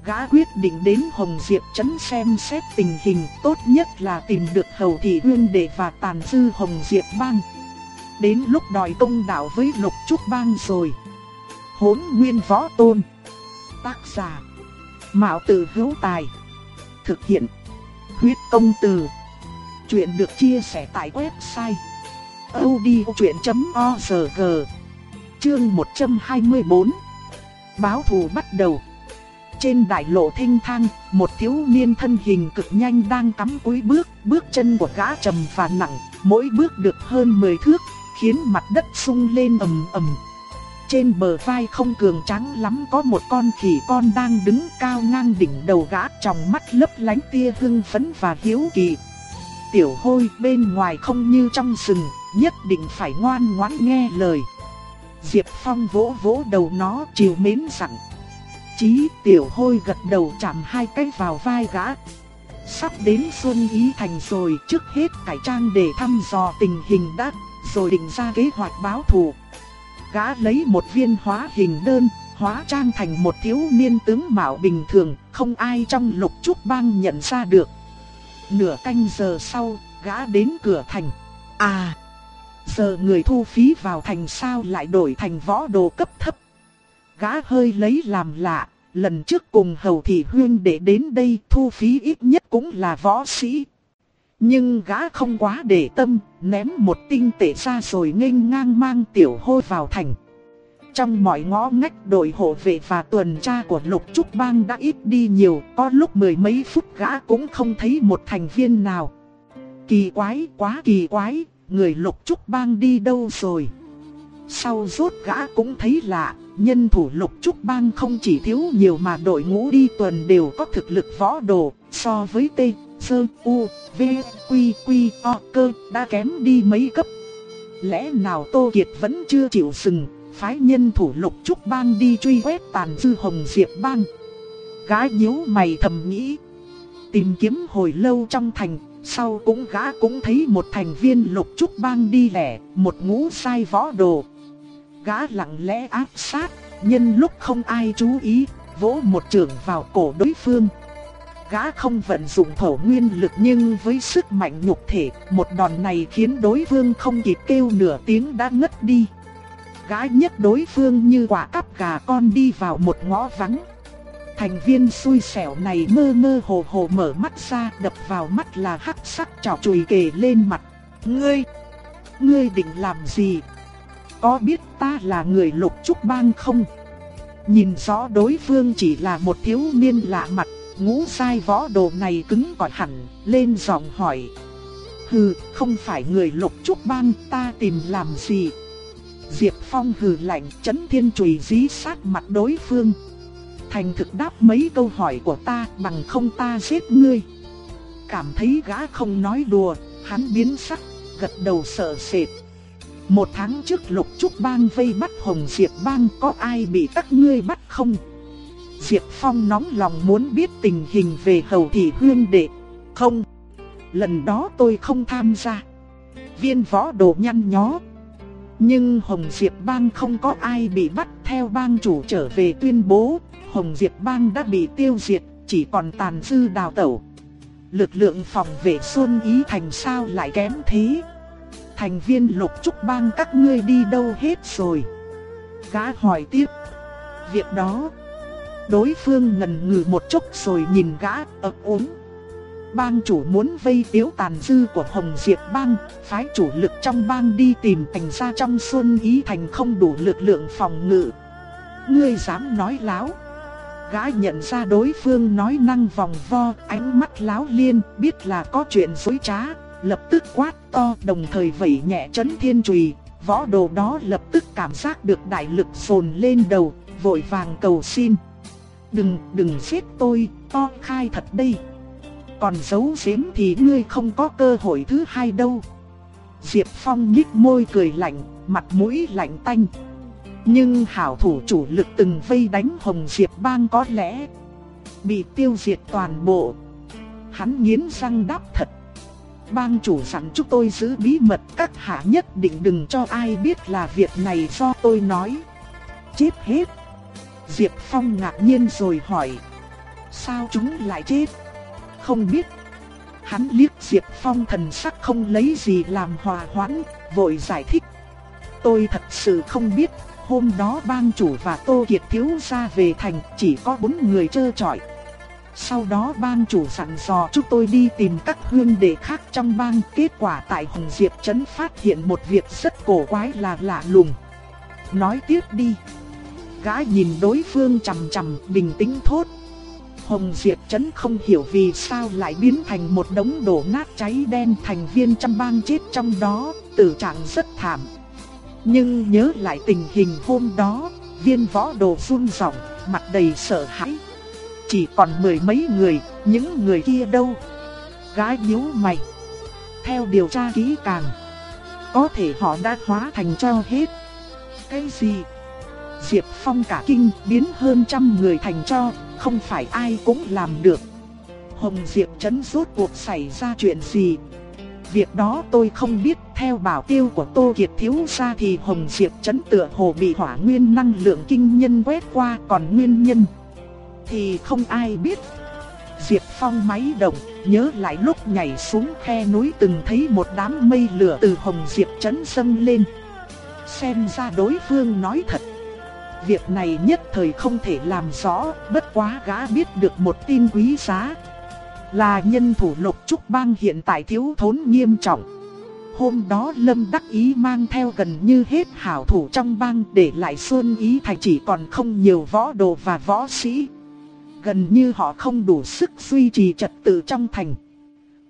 Gã quyết định đến Hồng Diệp Trấn xem xét tình hình tốt nhất là tìm được Hầu Thị uyên Đệ và Tàn Dư Hồng Diệp Bang. Đến lúc đòi công đạo với Lục Trúc Bang rồi. Hốn Nguyên Võ Tôn. Tác giả Mạo Tử Hữu Tài. Thực hiện Huyết Công Từ. Chuyện được chia sẻ tại website odchuyện.org Chương 124 Báo thù bắt đầu. Trên đại lộ thanh thang, một thiếu niên thân hình cực nhanh đang cắm cúi bước, bước chân của gã trầm và nặng, mỗi bước được hơn 10 thước, khiến mặt đất sung lên ầm ầm. Trên bờ vai không cường trắng lắm có một con khỉ con đang đứng cao ngang đỉnh đầu gã trong mắt lấp lánh tia hưng phấn và hiếu kỳ tiểu hôi bên ngoài không như trong rừng, nhất định phải ngoan ngoãn nghe lời. Diệp Phong vỗ vỗ đầu nó chiều mến sẵn Chí tiểu hôi gật đầu chạm hai cái vào vai gã. Sắp đến Xuân Ý Thành rồi trước hết cải trang để thăm dò tình hình đã, rồi định ra kế hoạch báo thù. Gã lấy một viên hóa hình đơn, hóa trang thành một thiếu niên tướng mạo bình thường, không ai trong lục trúc bang nhận ra được. Nửa canh giờ sau, gã đến cửa thành. À, giờ người thu phí vào thành sao lại đổi thành võ đồ cấp thấp. Gã hơi lấy làm lạ, lần trước cùng hầu thị huyên để đến đây thu phí ít nhất cũng là võ sĩ. Nhưng gã không quá để tâm, ném một tinh tệ ra rồi nghênh ngang mang tiểu hôi vào thành. Trong mọi ngõ ngách đội hộ vệ và tuần tra của lục trúc bang đã ít đi nhiều, có lúc mười mấy phút gã cũng không thấy một thành viên nào. Kỳ quái, quá kỳ quái, người lục trúc bang đi đâu rồi? Sau rốt gã cũng thấy lạ, nhân thủ lục trúc bang không chỉ thiếu nhiều mà đội ngũ đi tuần đều có thực lực võ đồ, so với T, Sơ, U, V, Quy, Quy, O, Cơ đã kém đi mấy cấp. Lẽ nào Tô Kiệt vẫn chưa chịu sừng, phái nhân thủ lục trúc bang đi truy quét tàn dư hồng diệp bang. Gái nhíu mày thầm nghĩ. Tìm kiếm hồi lâu trong thành, sau cũng gã cũng thấy một thành viên lục trúc bang đi lẻ, một ngũ sai võ đồ. Gã lặng lẽ áp sát, nhân lúc không ai chú ý, vỗ một trường vào cổ đối phương. Gã không vận dụng thổ nguyên lực nhưng với sức mạnh nhục thể, một đòn này khiến đối phương không kịp kêu nửa tiếng đã ngất đi gã nhấc đối phương như quả cắp gà gà con đi vào một ngõ vắng. Thành viên xui xẻo này mơ mơ hồ hồ mở mắt ra đập vào mắt là hắc sắc trò chùi kề lên mặt. Ngươi, ngươi định làm gì? Có biết ta là người lục trúc bang không? Nhìn rõ đối phương chỉ là một thiếu niên lạ mặt, ngũ sai võ đồ này cứng cỏi hẳn, lên giọng hỏi. Hừ, không phải người lục trúc bang ta tìm làm gì? Diệp Phong hừ lạnh chấn thiên chùy dí sát mặt đối phương. Thành thực đáp mấy câu hỏi của ta bằng không ta giết ngươi. Cảm thấy gã không nói đùa, hắn biến sắc, gật đầu sợ sệt. Một tháng trước lục trúc bang vây bắt Hồng Diệp bang có ai bị các ngươi bắt không? Diệp Phong nóng lòng muốn biết tình hình về hầu thị huyên đệ. Không, lần đó tôi không tham gia. Viên võ đồ nhăn nhó. Nhưng Hồng Diệp bang không có ai bị bắt theo bang chủ trở về tuyên bố. Hồng Diệp bang đã bị tiêu diệt, chỉ còn tàn dư đào tẩu. Lực lượng phòng vệ Xuân Ý Thành sao lại kém thế? Thành viên lục trúc bang các ngươi đi đâu hết rồi? Gã hỏi tiếp. Việc đó, đối phương ngần ngừ một chút rồi nhìn gã ấp úng. Bang chủ muốn vây tiếu tàn dư của Hồng Diệp bang, phái chủ lực trong bang đi tìm thành ra trong Xuân Ý Thành không đủ lực lượng phòng ngự. Ngươi dám nói láo? Gã nhận ra đối phương nói năng vòng vo, ánh mắt láo liên, biết là có chuyện dối trá, lập tức quát to đồng thời vẩy nhẹ chấn thiên chùy võ đồ đó lập tức cảm giác được đại lực sồn lên đầu, vội vàng cầu xin. Đừng, đừng giết tôi, to khai thật đây. Còn giấu giếm thì ngươi không có cơ hội thứ hai đâu. Diệp Phong nhích môi cười lạnh, mặt mũi lạnh tanh. Nhưng hảo thủ chủ lực từng vây đánh Hồng Diệp bang có lẽ bị tiêu diệt toàn bộ. Hắn nghiến răng đáp thật. Bang chủ sẵn chúc tôi giữ bí mật các hạ nhất định đừng cho ai biết là việc này do tôi nói. Chết hết. Diệp Phong ngạc nhiên rồi hỏi. Sao chúng lại chết? Không biết. Hắn liếc Diệp Phong thần sắc không lấy gì làm hòa hoãn, vội giải thích. Tôi thật sự không biết Hôm đó bang chủ và Tô Kiệt thiếu gia về thành chỉ có bốn người trơ trọi. Sau đó bang chủ sẵn dò chúng tôi đi tìm các hương đệ khác trong bang. Kết quả tại Hồng Diệp Trấn phát hiện một việc rất cổ quái là lạ lùng. Nói tiếp đi. Gã nhìn đối phương chằm chằm bình tĩnh thốt. Hồng Diệp Trấn không hiểu vì sao lại biến thành một đống đổ nát cháy đen thành viên trong bang chết trong đó, tử trạng rất thảm. Nhưng nhớ lại tình hình hôm đó, viên võ đồ run rẩy, mặt đầy sợ hãi. Chỉ còn mười mấy người, những người kia đâu? Gái nhíu mày. Theo điều tra kỹ càng, có thể họ đã hóa thành cho hết. Cái gì? Diệp Phong cả kinh biến hơn trăm người thành cho, không phải ai cũng làm được. Hồng Diệp chấn rốt cuộc xảy ra chuyện gì, Việc đó tôi không biết, theo bảo tiêu của Tô Kiệt thiếu gia thì Hồng Diệp chấn tựa hồ bị hỏa nguyên năng lượng kinh nhân quét qua còn nguyên nhân thì không ai biết. Diệp Phong máy động, nhớ lại lúc nhảy xuống khe núi từng thấy một đám mây lửa từ Hồng Diệp chấn dâng lên. Xem ra đối phương nói thật. Việc này nhất thời không thể làm rõ, bất quá gã biết được một tin quý giá, là nhân thủ lục trúc bang hiện tại thiếu thốn nghiêm trọng. Hôm đó Lâm Đắc Ý mang theo gần như hết hảo thủ trong bang để lại Xuân Ý Thành chỉ còn không nhiều võ đồ và võ sĩ. Gần như họ không đủ sức duy trì trật tự trong thành.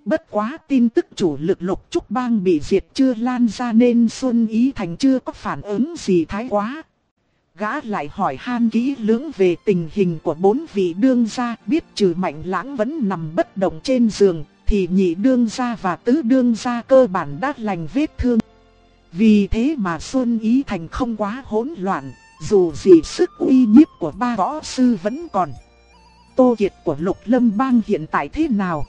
Bất quá tin tức chủ lực lục trúc bang bị diệt chưa lan ra nên Xuân Ý Thành chưa có phản ứng gì thái quá. Gã lại hỏi han kỹ lưỡng về tình hình của bốn vị đương gia biết trừ mạnh lãng vẫn nằm bất động trên giường, thì nhị đương gia và tứ đương gia cơ bản đã lành vết thương. Vì thế mà Xuân Ý Thành không quá hỗn loạn, dù gì sức uy nhiếp của ba võ sư vẫn còn. Tô Kiệt của Lục Lâm Bang hiện tại thế nào?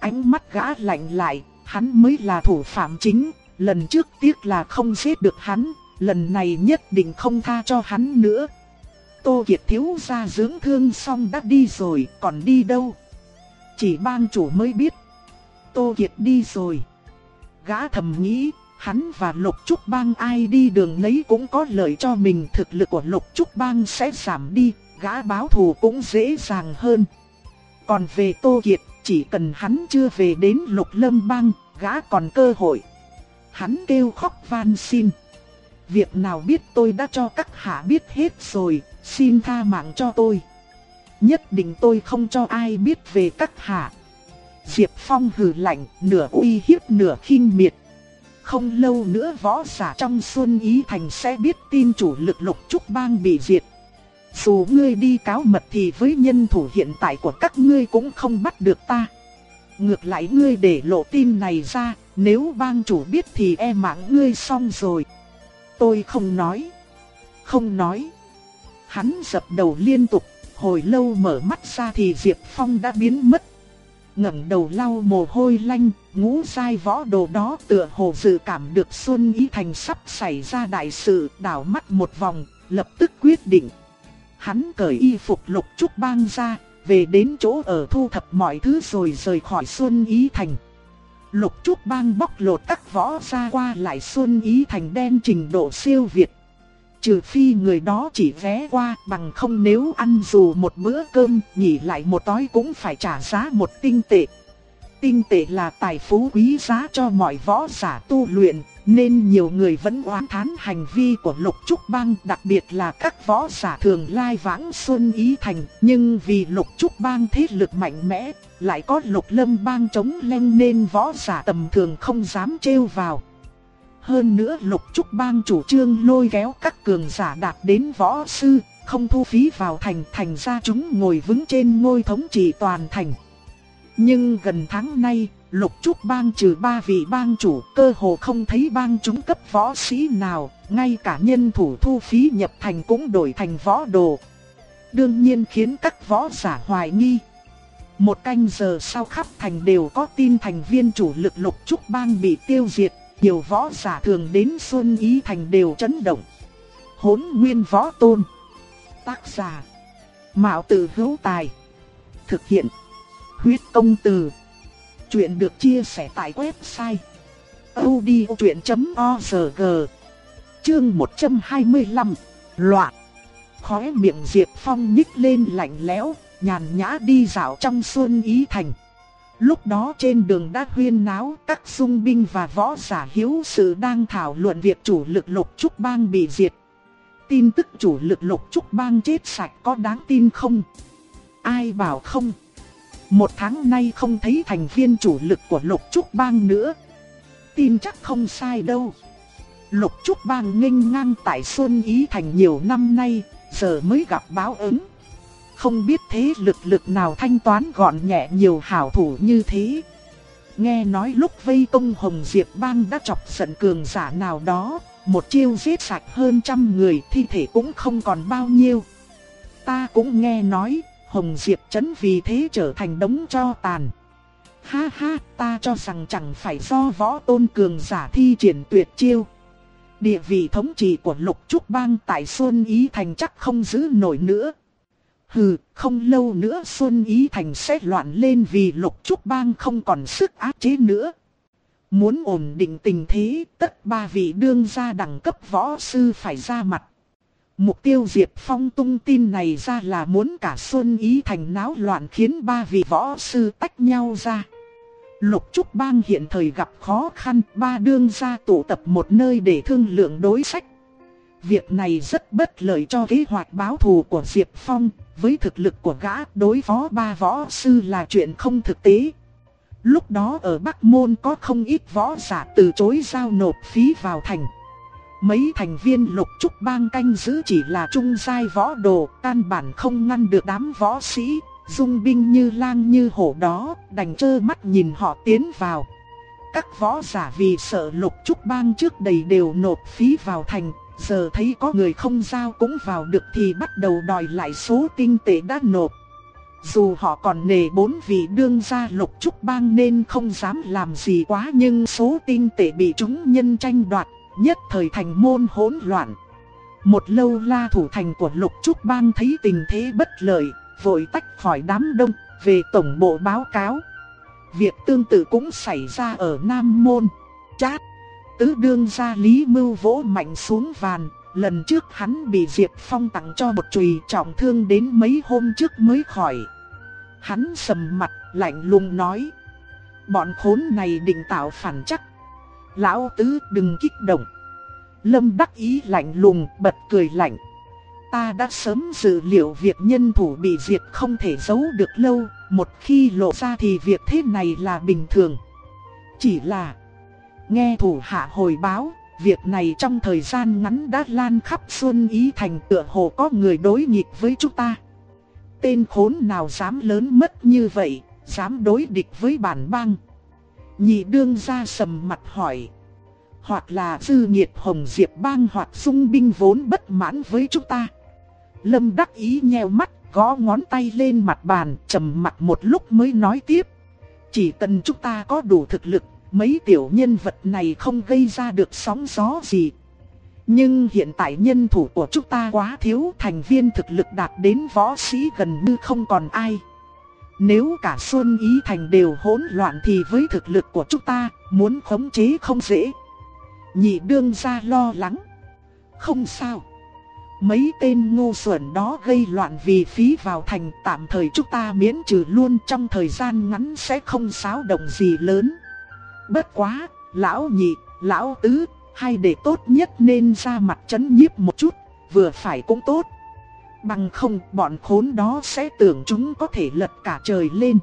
Ánh mắt gã lạnh lại, hắn mới là thủ phạm chính, lần trước tiếc là không giết được hắn, lần này nhất định không tha cho hắn nữa. Tô Kiệt thiếu gia dưỡng thương xong đã đi rồi, còn đi đâu? Chỉ bang chủ mới biết. Tô Kiệt đi rồi. Gã thầm nghĩ, Hắn và Lục Trúc Bang ai đi đường nấy cũng có lợi cho mình thực lực của Lục Trúc Bang sẽ giảm đi, gã báo thù cũng dễ dàng hơn. Còn về Tô Kiệt, chỉ cần hắn chưa về đến Lục Lâm Bang, gã còn cơ hội. Hắn kêu khóc van xin. Việc nào biết tôi đã cho các hạ biết hết rồi, xin tha mạng cho tôi. Nhất định tôi không cho ai biết về các hạ. Diệp Phong hừ lạnh, nửa uy hiếp nửa khinh miệt. Không lâu nữa võ giả trong Xuân Ý Thành sẽ biết tin chủ lực lục trúc bang bị diệt. Dù ngươi đi cáo mật thì với nhân thủ hiện tại của các ngươi cũng không bắt được ta. Ngược lại ngươi để lộ tin này ra, nếu bang chủ biết thì e mạng ngươi xong rồi. Tôi không nói. Không nói. Hắn dập đầu liên tục, hồi lâu mở mắt ra thì Diệp Phong đã biến mất ngẩng đầu lau mồ hôi lanh, ngũ sai võ đồ đó tựa hồ dự cảm được Xuân Ý Thành sắp xảy ra đại sự, đảo mắt một vòng, lập tức quyết định. Hắn cởi y phục lục trúc bang ra, về đến chỗ ở thu thập mọi thứ rồi rời khỏi Xuân Ý Thành. Lục trúc bang bóc lột các võ ra qua lại Xuân Ý Thành đen trình độ siêu việt. Trừ phi người đó chỉ vé qua, bằng không nếu ăn dù một bữa cơm nghỉ lại một tối cũng phải trả giá một tinh tệ. Tinh tệ là tài phú quý giá cho mọi võ giả tu luyện, nên nhiều người vẫn oán thán hành vi của Lục Trúc Bang, đặc biệt là các võ giả thường lai vãng xuân ý thành. Nhưng vì Lục Trúc Bang thế lực mạnh mẽ, lại có Lục Lâm Bang chống lên nên võ giả tầm thường không dám trêu vào. Hơn nữa lục trúc bang chủ trương lôi kéo các cường giả đạt đến võ sư, không thu phí vào thành thành ra chúng ngồi vững trên ngôi thống trị toàn thành. Nhưng gần tháng nay, lục trúc bang trừ ba vị bang chủ cơ hồ không thấy bang chúng cấp võ sĩ nào, ngay cả nhân thủ thu phí nhập thành cũng đổi thành võ đồ. Đương nhiên khiến các võ giả hoài nghi. Một canh giờ sau khắp thành đều có tin thành viên chủ lực lục trúc bang bị tiêu diệt, nhiều võ giả thường đến Xuân Ý Thành đều chấn động. Hốn nguyên võ tôn. Tác giả. Mạo tử hữu tài. Thực hiện. Huyết công từ. Chuyện được chia sẻ tại website. odchuyện.org Chương 125 Loạn Khóe miệng Diệp Phong nhích lên lạnh lẽo, nhàn nhã đi dạo trong Xuân Ý Thành. Lúc đó trên đường đã huyên náo, các sung binh và võ giả hiếu sự đang thảo luận việc chủ lực lục trúc bang bị diệt. Tin tức chủ lực lục trúc bang chết sạch có đáng tin không? Ai bảo không? Một tháng nay không thấy thành viên chủ lực của lục trúc bang nữa. Tin chắc không sai đâu. Lục trúc bang nghênh ngang tại Xuân Ý Thành nhiều năm nay, giờ mới gặp báo ứng. Không biết thế lực lực nào thanh toán gọn nhẹ nhiều hảo thủ như thế. Nghe nói lúc vây công Hồng Diệp Bang đã chọc giận cường giả nào đó, một chiêu giết sạch hơn trăm người thi thể cũng không còn bao nhiêu. Ta cũng nghe nói, Hồng Diệp chấn vì thế trở thành đống cho tàn. Ha ha, ta cho rằng chẳng phải do võ tôn cường giả thi triển tuyệt chiêu. Địa vị thống trị của lục trúc bang tại Xuân Ý Thành chắc không giữ nổi nữa. Hừ, không lâu nữa Xuân Ý Thành sẽ loạn lên vì lục trúc bang không còn sức áp chế nữa. Muốn ổn định tình thế, tất ba vị đương gia đẳng cấp võ sư phải ra mặt. Mục tiêu Diệp Phong tung tin này ra là muốn cả Xuân Ý Thành náo loạn khiến ba vị võ sư tách nhau ra. Lục Trúc Bang hiện thời gặp khó khăn, ba đương gia tụ tập một nơi để thương lượng đối sách. Việc này rất bất lợi cho kế hoạch báo thù của Diệp Phong, với thực lực của gã đối phó ba võ sư là chuyện không thực tế. Lúc đó ở Bắc Môn có không ít võ giả từ chối giao nộp phí vào thành. Mấy thành viên lục trúc bang canh giữ chỉ là trung giai võ đồ, căn bản không ngăn được đám võ sĩ, dung binh như lang như hổ đó, đành trơ mắt nhìn họ tiến vào. Các võ giả vì sợ lục trúc bang trước đây đều nộp phí vào thành, giờ thấy có người không giao cũng vào được thì bắt đầu đòi lại số tinh tệ đã nộp. Dù họ còn nề bốn vị đương gia lục trúc bang nên không dám làm gì quá nhưng số tinh tệ bị chúng nhân tranh đoạt, nhất thời thành môn hỗn loạn. Một lâu la thủ thành của lục trúc bang thấy tình thế bất lợi, vội tách khỏi đám đông, về tổng bộ báo cáo. Việc tương tự cũng xảy ra ở Nam Môn. Chát! Tứ đương ra Lý Mưu vỗ mạnh xuống vàn, lần trước hắn bị Diệp Phong tặng cho một chùy trọng thương đến mấy hôm trước mới khỏi. Hắn sầm mặt, lạnh lùng nói. Bọn khốn này định tạo phản chắc. Lão tứ đừng kích động. Lâm đắc ý lạnh lùng, bật cười lạnh. Ta đã sớm dự liệu việc nhân thủ bị diệt không thể giấu được lâu, một khi lộ ra thì việc thế này là bình thường. Chỉ là nghe thủ hạ hồi báo, việc này trong thời gian ngắn đã lan khắp Xuân Ý Thành tựa hồ có người đối nghịch với chúng ta. Tên khốn nào dám lớn mất như vậy, dám đối địch với bản bang. Nhị đương ra sầm mặt hỏi. Hoặc là dư nhiệt hồng diệp bang hoặc dung binh vốn bất mãn với chúng ta. Lâm đắc ý nheo mắt, gõ ngón tay lên mặt bàn, trầm mặt một lúc mới nói tiếp. Chỉ cần chúng ta có đủ thực lực, mấy tiểu nhân vật này không gây ra được sóng gió gì. Nhưng hiện tại nhân thủ của chúng ta quá thiếu, thành viên thực lực đạt đến võ sĩ gần như không còn ai. Nếu cả Xuân Ý Thành đều hỗn loạn thì với thực lực của chúng ta, muốn khống chế không dễ. Nhị đương ra lo lắng. Không sao. Mấy tên ngu xuẩn đó gây loạn vì phí vào thành tạm thời chúng ta miễn trừ luôn trong thời gian ngắn sẽ không xáo động gì lớn. Bất quá, lão nhị, lão tứ, hai để tốt nhất nên ra mặt chấn nhiếp một chút, vừa phải cũng tốt. Bằng không bọn khốn đó sẽ tưởng chúng có thể lật cả trời lên.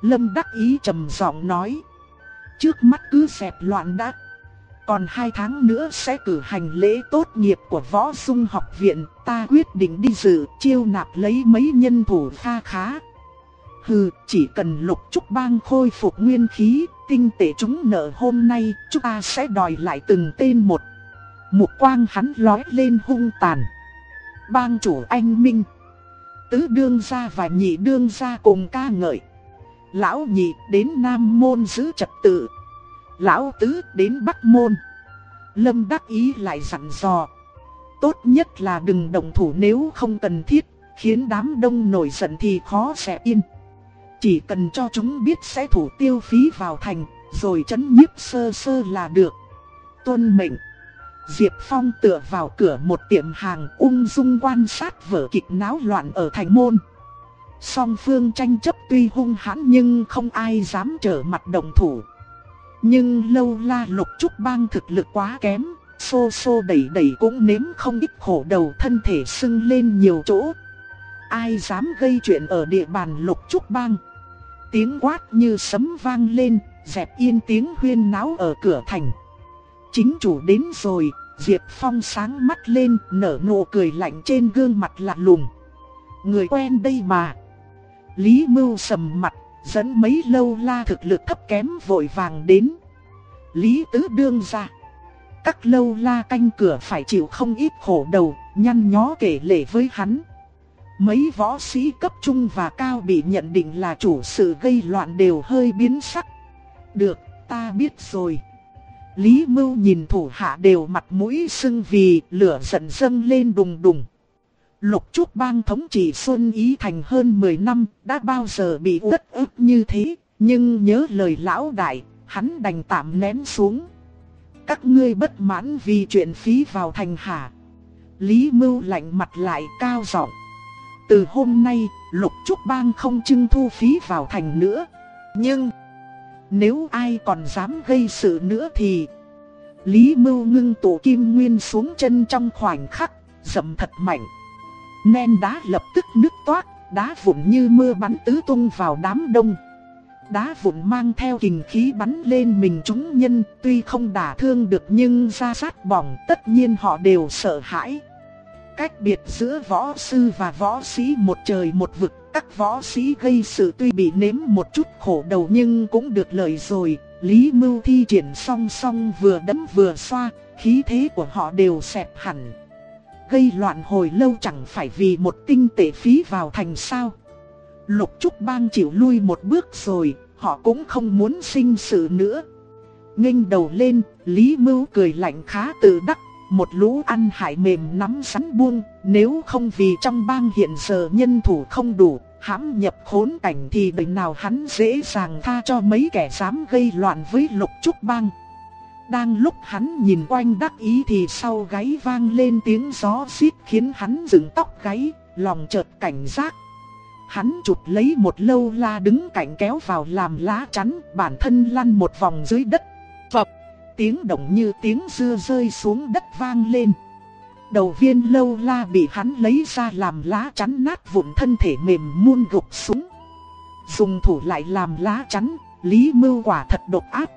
Lâm đắc ý trầm giọng nói. Trước mắt cứ xẹp loạn đã. Còn hai tháng nữa sẽ cử hành lễ tốt nghiệp của võ dung học viện. Ta quyết định đi dự chiêu nạp lấy mấy nhân thủ pha khá. Hừ, chỉ cần lục trúc bang khôi phục nguyên khí, tinh tế chúng nợ hôm nay, chúng ta sẽ đòi lại từng tên một. Mục quang hắn lói lên hung tàn bang chủ anh Minh. Tứ đương gia và nhị đương gia cùng ca ngợi. Lão nhị đến Nam Môn giữ trật tự. Lão tứ đến Bắc Môn. Lâm đắc ý lại dặn dò. Tốt nhất là đừng động thủ nếu không cần thiết, khiến đám đông nổi giận thì khó sẽ yên. Chỉ cần cho chúng biết sẽ thủ tiêu phí vào thành, rồi chấn nhiếp sơ sơ là được. Tuân mệnh. Diệp Phong tựa vào cửa một tiệm hàng ung dung quan sát vở kịch náo loạn ở thành môn. Song phương tranh chấp tuy hung hãn nhưng không ai dám trở mặt đồng thủ. Nhưng lâu la lục trúc bang thực lực quá kém, xô xô đẩy đẩy cũng nếm không ít khổ đầu thân thể sưng lên nhiều chỗ. Ai dám gây chuyện ở địa bàn lục trúc bang. Tiếng quát như sấm vang lên, dẹp yên tiếng huyên náo ở cửa thành. Chính chủ đến rồi, Diệp Phong sáng mắt lên, nở nụ cười lạnh trên gương mặt lạ lùng. Người quen đây mà. Lý Mưu sầm mặt, dẫn mấy lâu la thực lực thấp kém vội vàng đến. Lý Tứ đương ra. Các lâu la canh cửa phải chịu không ít khổ đầu, nhăn nhó kể lể với hắn. Mấy võ sĩ cấp trung và cao bị nhận định là chủ sự gây loạn đều hơi biến sắc. Được, ta biết rồi. Lý Mưu nhìn thủ hạ đều mặt mũi sưng vì lửa giận dâng lên đùng đùng. Lục Trúc Bang thống trị Xuân Ý Thành hơn 10 năm, đã bao giờ bị uất ức như thế, nhưng nhớ lời lão đại, hắn đành tạm nén xuống. Các ngươi bất mãn vì chuyện phí vào thành hạ. Lý Mưu lạnh mặt lại cao giọng. Từ hôm nay, Lục Trúc Bang không trưng thu phí vào thành nữa. Nhưng... Nếu ai còn dám gây sự nữa thì... Lý Mưu ngưng tổ kim nguyên xuống chân trong khoảnh khắc, dầm thật mạnh. Nen đá lập tức nứt toát, đá vụn như mưa bắn tứ tung vào đám đông. Đá vụn mang theo kình khí bắn lên mình chúng nhân, tuy không đả thương được nhưng ra sát bỏng tất nhiên họ đều sợ hãi. Cách biệt giữa võ sư và võ sĩ một trời một vực các võ sĩ gây sự tuy bị nếm một chút khổ đầu nhưng cũng được lợi rồi. Lý Mưu thi triển song song vừa đấm vừa xoa, khí thế của họ đều xẹp hẳn. Gây loạn hồi lâu chẳng phải vì một tinh tệ phí vào thành sao. Lục Trúc Bang chịu lui một bước rồi, họ cũng không muốn sinh sự nữa. Nghênh đầu lên, Lý Mưu cười lạnh khá tự đắc một lũ ăn hại mềm nắm sắn buông, nếu không vì trong bang hiện giờ nhân thủ không đủ, hãm nhập khốn cảnh thì đời nào hắn dễ dàng tha cho mấy kẻ dám gây loạn với lục trúc bang. Đang lúc hắn nhìn quanh đắc ý thì sau gáy vang lên tiếng gió xít khiến hắn dựng tóc gáy, lòng chợt cảnh giác. Hắn chụp lấy một lâu la đứng cạnh kéo vào làm lá chắn, bản thân lăn một vòng dưới đất. Tiếng động như tiếng dưa rơi xuống đất vang lên. Đầu viên lâu la bị hắn lấy ra làm lá chắn nát vụn thân thể mềm muôn gục xuống. Dùng thủ lại làm lá chắn, Lý Mưu quả thật độc ác.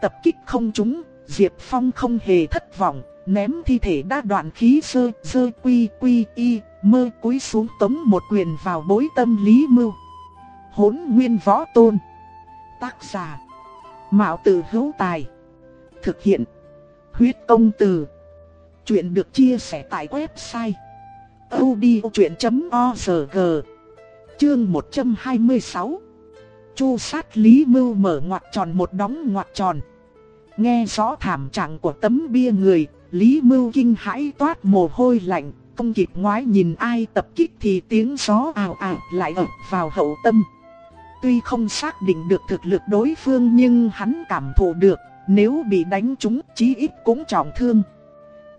Tập kích không trúng, Diệp Phong không hề thất vọng, ném thi thể đa đoạn khí sơ, sơ quy quy y, mơ cúi xuống tống một quyền vào bối tâm Lý Mưu. Hốn nguyên võ tôn. Tác giả. Mạo tử hữu tài. Thực hiện. Huyết công từ. Chuyện được chia sẻ tại website. odchuyện.org Chương 126 Chu sát Lý Mưu mở ngoặt tròn một đóng ngoặt tròn. Nghe rõ thảm trạng của tấm bia người, Lý Mưu kinh hãi toát mồ hôi lạnh, không kịp ngoái nhìn ai tập kích thì tiếng gió ào ào lại ập vào hậu tâm. Tuy không xác định được thực lực đối phương nhưng hắn cảm thụ được, nếu bị đánh trúng chí ít cũng trọng thương.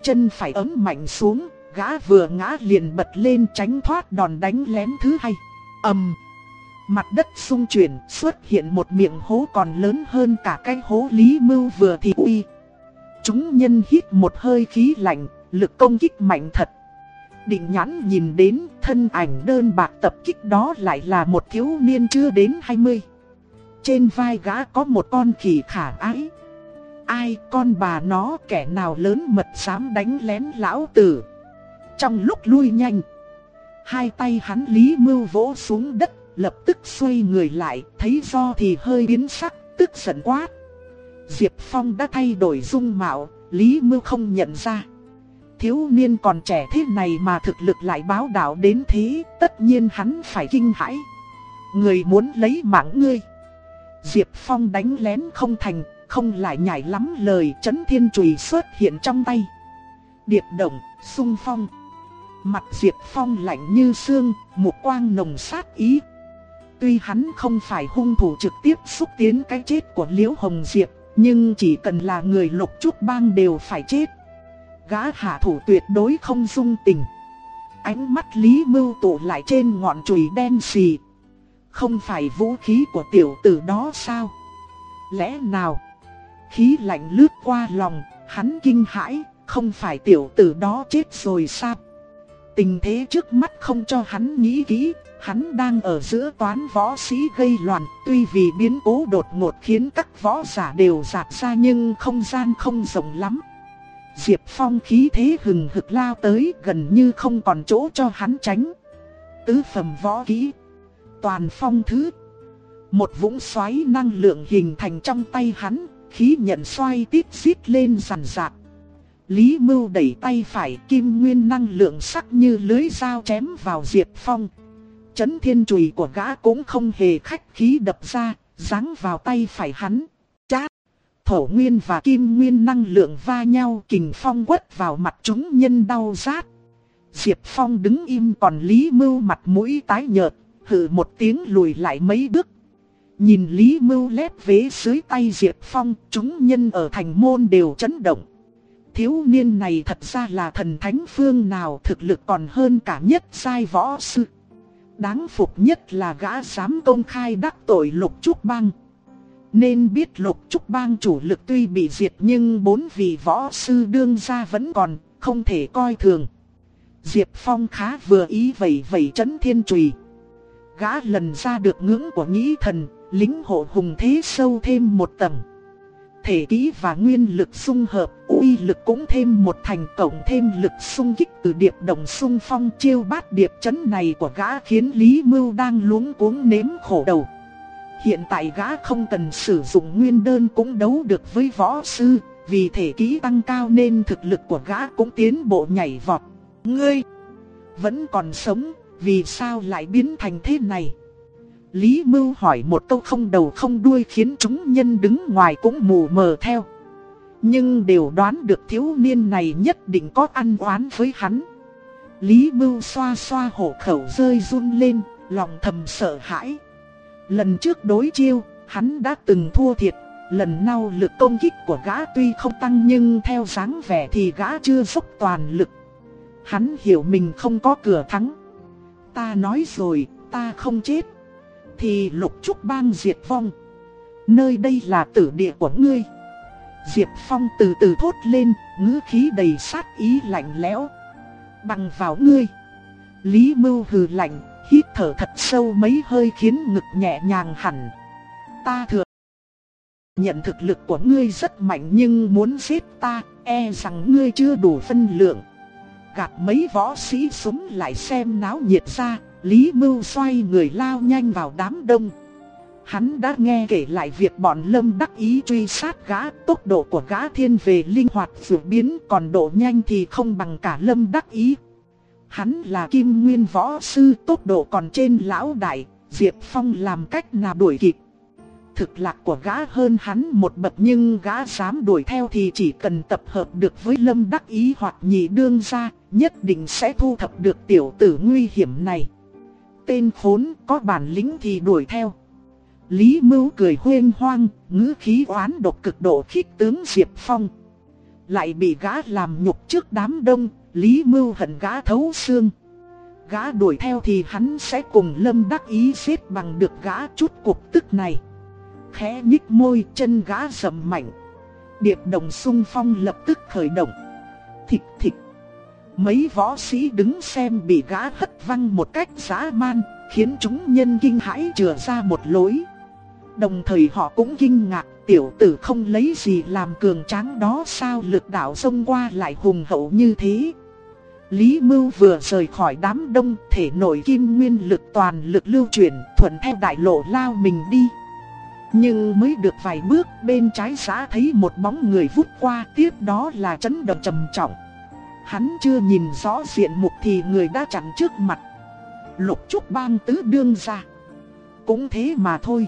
Chân phải ấm mạnh xuống, gã vừa ngã liền bật lên tránh thoát đòn đánh lén thứ hai. ầm, Mặt đất xung chuyển xuất hiện một miệng hố còn lớn hơn cả cái hố Lý Mưu vừa thì uy. Chúng nhân hít một hơi khí lạnh, lực công kích mạnh thật. Định nhãn nhìn đến thân ảnh đơn bạc tập kích đó lại là một thiếu niên chưa đến 20. Trên vai gã có một con khỉ khả ái. Ai con bà nó kẻ nào lớn mật dám đánh lén lão tử. Trong lúc lui nhanh, hai tay hắn lý mưu vỗ xuống đất, lập tức xoay người lại, thấy do thì hơi biến sắc, tức giận quát. Diệp Phong đã thay đổi dung mạo, Lý Mưu không nhận ra. Thiếu niên còn trẻ thế này mà thực lực lại báo đạo đến thế, tất nhiên hắn phải kinh hãi. Người muốn lấy mạng ngươi. Diệp Phong đánh lén không thành, không lại nhảy lắm lời chấn thiên chùy xuất hiện trong tay. Điệp động, sung phong. Mặt Diệp Phong lạnh như xương, một quang nồng sát ý. Tuy hắn không phải hung thủ trực tiếp xúc tiến cái chết của Liễu Hồng Diệp, nhưng chỉ cần là người lục trúc bang đều phải chết. Gã hạ thủ tuyệt đối không dung tình. Ánh mắt Lý Mưu tụ lại trên ngọn chùy đen xì. Không phải vũ khí của tiểu tử đó sao? Lẽ nào? Khí lạnh lướt qua lòng, hắn kinh hãi, không phải tiểu tử đó chết rồi sao? Tình thế trước mắt không cho hắn nghĩ kỹ, hắn đang ở giữa toán võ sĩ gây loạn, tuy vì biến cố đột ngột khiến các võ giả đều giạt ra nhưng không gian không rộng lắm. Diệp Phong khí thế hừng hực lao tới gần như không còn chỗ cho hắn tránh. Tứ phẩm võ kỹ, toàn phong thứ. Một vũng xoáy năng lượng hình thành trong tay hắn, khí nhận xoay tít xít lên rằn rạc. Lý Mưu đẩy tay phải kim nguyên năng lượng sắc như lưới dao chém vào Diệp Phong. Chấn thiên chùy của gã cũng không hề khách khí đập ra, giáng vào tay phải hắn. Chát! Thổ nguyên và kim nguyên năng lượng va nhau kình phong quất vào mặt chúng nhân đau rát. Diệp Phong đứng im còn Lý Mưu mặt mũi tái nhợt, hừ một tiếng lùi lại mấy bước. Nhìn Lý Mưu lép vế dưới tay Diệp Phong, chúng nhân ở thành môn đều chấn động. Thiếu niên này thật ra là thần thánh phương nào thực lực còn hơn cả nhất sai võ sư. Đáng phục nhất là gã dám công khai đắc tội lục trúc bang. Nên biết lục trúc bang chủ lực tuy bị diệt nhưng bốn vị võ sư đương gia vẫn còn, không thể coi thường. Diệp Phong khá vừa ý vẩy vẩy chấn thiên trùy. Gã lần ra được ngưỡng của nghĩ thần, lính hộ hùng thế sâu thêm một tầng. Thể kỹ và nguyên lực xung hợp, uy lực cũng thêm một thành cộng thêm lực xung kích từ điệp đồng xung phong chiêu bát điệp chấn này của gã khiến Lý Mưu đang luống cuống nếm khổ đầu. Hiện tại gã không cần sử dụng nguyên đơn cũng đấu được với võ sư, vì thể kỹ tăng cao nên thực lực của gã cũng tiến bộ nhảy vọt. Ngươi vẫn còn sống, vì sao lại biến thành thế này? Lý Mưu hỏi một câu không đầu không đuôi khiến chúng nhân đứng ngoài cũng mù mờ theo. Nhưng đều đoán được thiếu niên này nhất định có ăn oán với hắn. Lý Mưu xoa xoa hổ khẩu rơi run lên, lòng thầm sợ hãi. Lần trước đối chiêu, hắn đã từng thua thiệt, lần nào lực công kích của gã tuy không tăng nhưng theo dáng vẻ thì gã chưa dốc toàn lực. Hắn hiểu mình không có cửa thắng. Ta nói rồi, ta không chết. Thì lục trúc bang diệt vong. Nơi đây là tử địa của ngươi. Diệp Phong từ từ thốt lên, ngữ khí đầy sát ý lạnh lẽo. Bằng vào ngươi. Lý Mưu hừ lạnh, hít thở thật sâu mấy hơi khiến ngực nhẹ nhàng hẳn. Ta thừa nhận thực lực của ngươi rất mạnh nhưng muốn giết ta, e rằng ngươi chưa đủ phân lượng. Gạt mấy võ sĩ súng lại xem náo nhiệt ra, Lý Mưu xoay người lao nhanh vào đám đông. Hắn đã nghe kể lại việc bọn Lâm đắc ý truy sát gã, tốc độ của gã thiên về linh hoạt dự biến, còn độ nhanh thì không bằng cả Lâm đắc ý. Hắn là kim nguyên võ sư, tốc độ còn trên lão đại, Diệp Phong làm cách nào đuổi kịp. Thực lạc của gã hơn hắn một bậc nhưng gã dám đuổi theo thì chỉ cần tập hợp được với Lâm đắc ý hoặc nhị đương gia, nhất định sẽ thu thập được tiểu tử nguy hiểm này. Tên khốn có bản lĩnh thì đuổi theo. Lý Mưu cười huyên hoang, ngữ khí oán độc cực độ khích tướng Diệp Phong. Lại bị gã làm nhục trước đám đông, Lý Mưu hận gã thấu xương. Gã đuổi theo thì hắn sẽ cùng Lâm đắc ý giết bằng được gã chút cục tức này. Khẽ nhích môi chân gã rầm mạnh. Điệp đồng sung phong lập tức khởi động. Thịch thịch. Mấy võ sĩ đứng xem bị gã hất văng một cách dã man, khiến chúng nhân kinh hãi chừa ra một lối. Đồng thời họ cũng kinh ngạc, tiểu tử không lấy gì làm cường tráng đó sao lực đạo xông qua lại hùng hậu như thế. Lý Mưu vừa rời khỏi đám đông, thể nội kim nguyên lực toàn lực lưu chuyển, thuận theo đại lộ lao mình đi. Nhưng mới được vài bước, bên trái xã thấy một bóng người vút qua, tiếp đó là chấn động trầm trọng. Hắn chưa nhìn rõ diện mục thì người đã chặn trước mặt. Lục trúc bang tứ đương ra. Cũng thế mà thôi.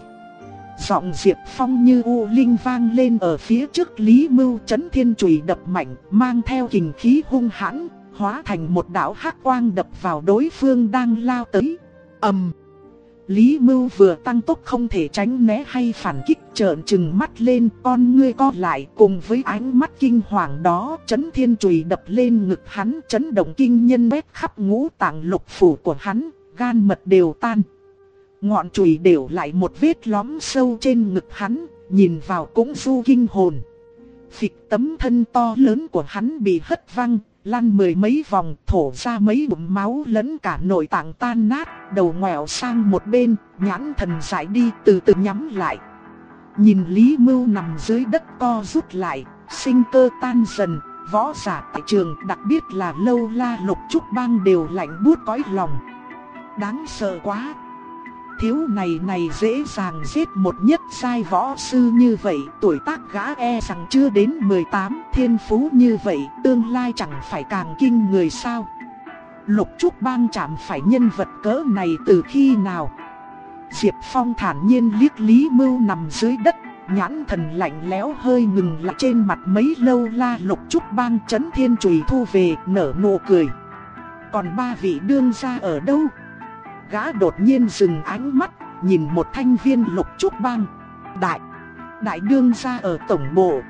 Giọng Diệp Phong như u linh vang lên ở phía trước Lý Mưu chấn thiên chùy đập mạnh, mang theo kình khí hung hãn, hóa thành một đạo hắc quang đập vào đối phương đang lao tới. ầm. Lý Mưu vừa tăng tốc không thể tránh né hay phản kích trợn trừng mắt lên con ngươi co lại cùng với ánh mắt kinh hoàng đó chấn thiên chùy đập lên ngực hắn chấn động kinh nhân bét khắp ngũ tạng lục phủ của hắn, gan mật đều tan. Ngọn chùy đều lại một vết lõm sâu trên ngực hắn, nhìn vào cũng du kinh hồn. Phịch tấm thân to lớn của hắn bị hất văng, lăn mười mấy vòng thổ ra mấy bụng máu lẫn cả nội tạng tan nát, đầu ngoẹo sang một bên, nhãn thần giải đi từ từ nhắm lại. Nhìn Lý Mưu nằm dưới đất co rút lại, sinh cơ tan dần, võ giả tại trường đặc biệt là lâu la lục trúc bang đều lạnh buốt cõi lòng. Đáng sợ quá! Thiếu này này dễ dàng giết một nhất sai võ sư như vậy, tuổi tác gã e rằng chưa đến 18, thiên phú như vậy, tương lai chẳng phải càng kinh người sao. Lục Trúc Bang chạm phải nhân vật cỡ này từ khi nào? Diệp Phong thản nhiên liếc Lý Mưu nằm dưới đất, nhãn thần lạnh lẽo hơi ngừng lại trên mặt mấy lâu la Lục Trúc Bang chấn thiên chùy thu về, nở nụ cười. Còn ba vị đương gia ở đâu? Gã đột nhiên dừng ánh mắt, nhìn một thanh viên lục trúc băng. Đại, đại đương gia ở tổng bộ.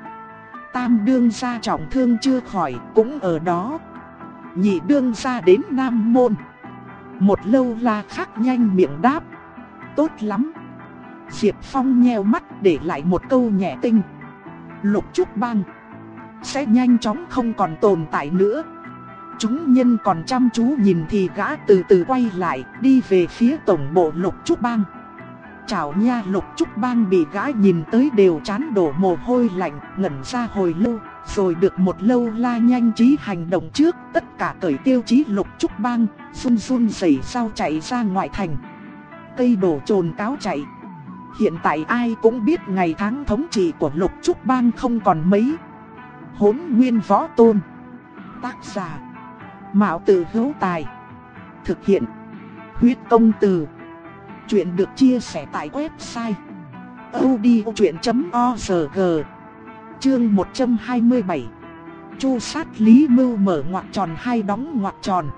Tam đương gia trọng thương chưa khỏi, cũng ở đó. Nhị đương gia đến Nam Môn. Một lâu la khắc nhanh miệng đáp. Tốt lắm. Diệp Phong nheo mắt để lại một câu nhẹ tinh. Lục trúc băng. Sẽ nhanh chóng không còn tồn tại nữa. Chúng nhân còn chăm chú nhìn thì gã từ từ quay lại, đi về phía tổng bộ lục trúc bang. Chào nha lục trúc bang bị gã nhìn tới đều chán đổ mồ hôi lạnh, ngẩn ra hồi lâu, rồi được một lâu la nhanh trí hành động trước, tất cả cởi tiêu chí lục trúc bang, run run rẩy sao chạy ra ngoại thành. Cây đổ trồn cáo chạy. Hiện tại ai cũng biết ngày tháng thống trị của lục trúc bang không còn mấy. Hốn nguyên võ tôn. Tác giả Mạo tử hữu tài. Thực hiện. Huyết công từ. Chuyện được chia sẻ tại website. odchuyện.org Chương 127 Chu sát Lý Mưu mở ngoặc tròn hay đóng ngoặc tròn.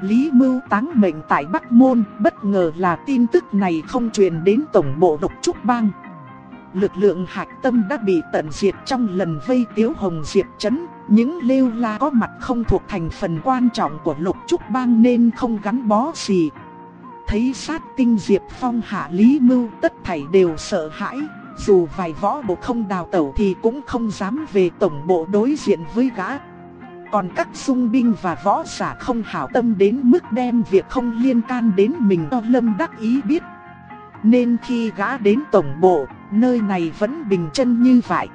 Lý Mưu táng mệnh tại Bắc Môn, bất ngờ là tin tức này không truyền đến tổng bộ độc trúc bang. lực lượng hạch tâm đã bị tận diệt trong lần vây tiếu hồng diệp chấn. Những lêu la có mặt không thuộc thành phần quan trọng của lục trúc bang nên không gắn bó gì. Thấy sát tinh diệp phong hạ lý mưu tất thảy đều sợ hãi. Dù vài võ bộ không đào tẩu thì cũng không dám về tổng bộ đối diện với gã. Còn các sung binh và võ giả không hảo tâm đến mức đem việc không liên can đến mình cho Lâm đắc ý biết. Nên khi gã đến tổng bộ, nơi này vẫn bình chân như vậy.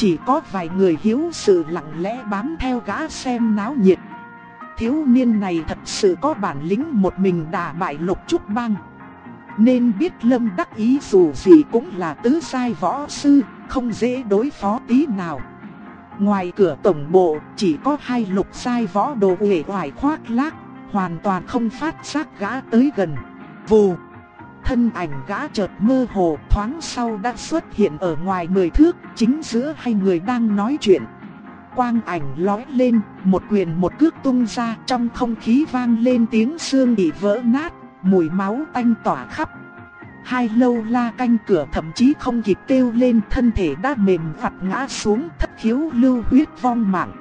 Chỉ có vài người hiếu sự lặng lẽ bám theo gã xem náo nhiệt. Thiếu niên này thật sự có bản lĩnh một mình đả bại lục trúc băng. Nên biết Lâm đắc ý dù gì cũng là tứ sai võ sư, không dễ đối phó tí nào. Ngoài cửa tổng bộ chỉ có hai lục sai võ đồ uể oải khoác lác, hoàn toàn không phát giác gã tới gần. Vù! Thân ảnh gã chợt mơ hồ thoáng sau đã xuất hiện ở ngoài mười thước, chính giữa hai người đang nói chuyện. Quang ảnh lói lên, một quyền một cước tung ra trong không khí vang lên tiếng xương bị vỡ nát, mùi máu tanh tỏa khắp. Hai lâu la canh cửa thậm chí không kịp kêu lên thân thể đã mềm vặt ngã xuống thất khiếu lưu huyết vong mạng.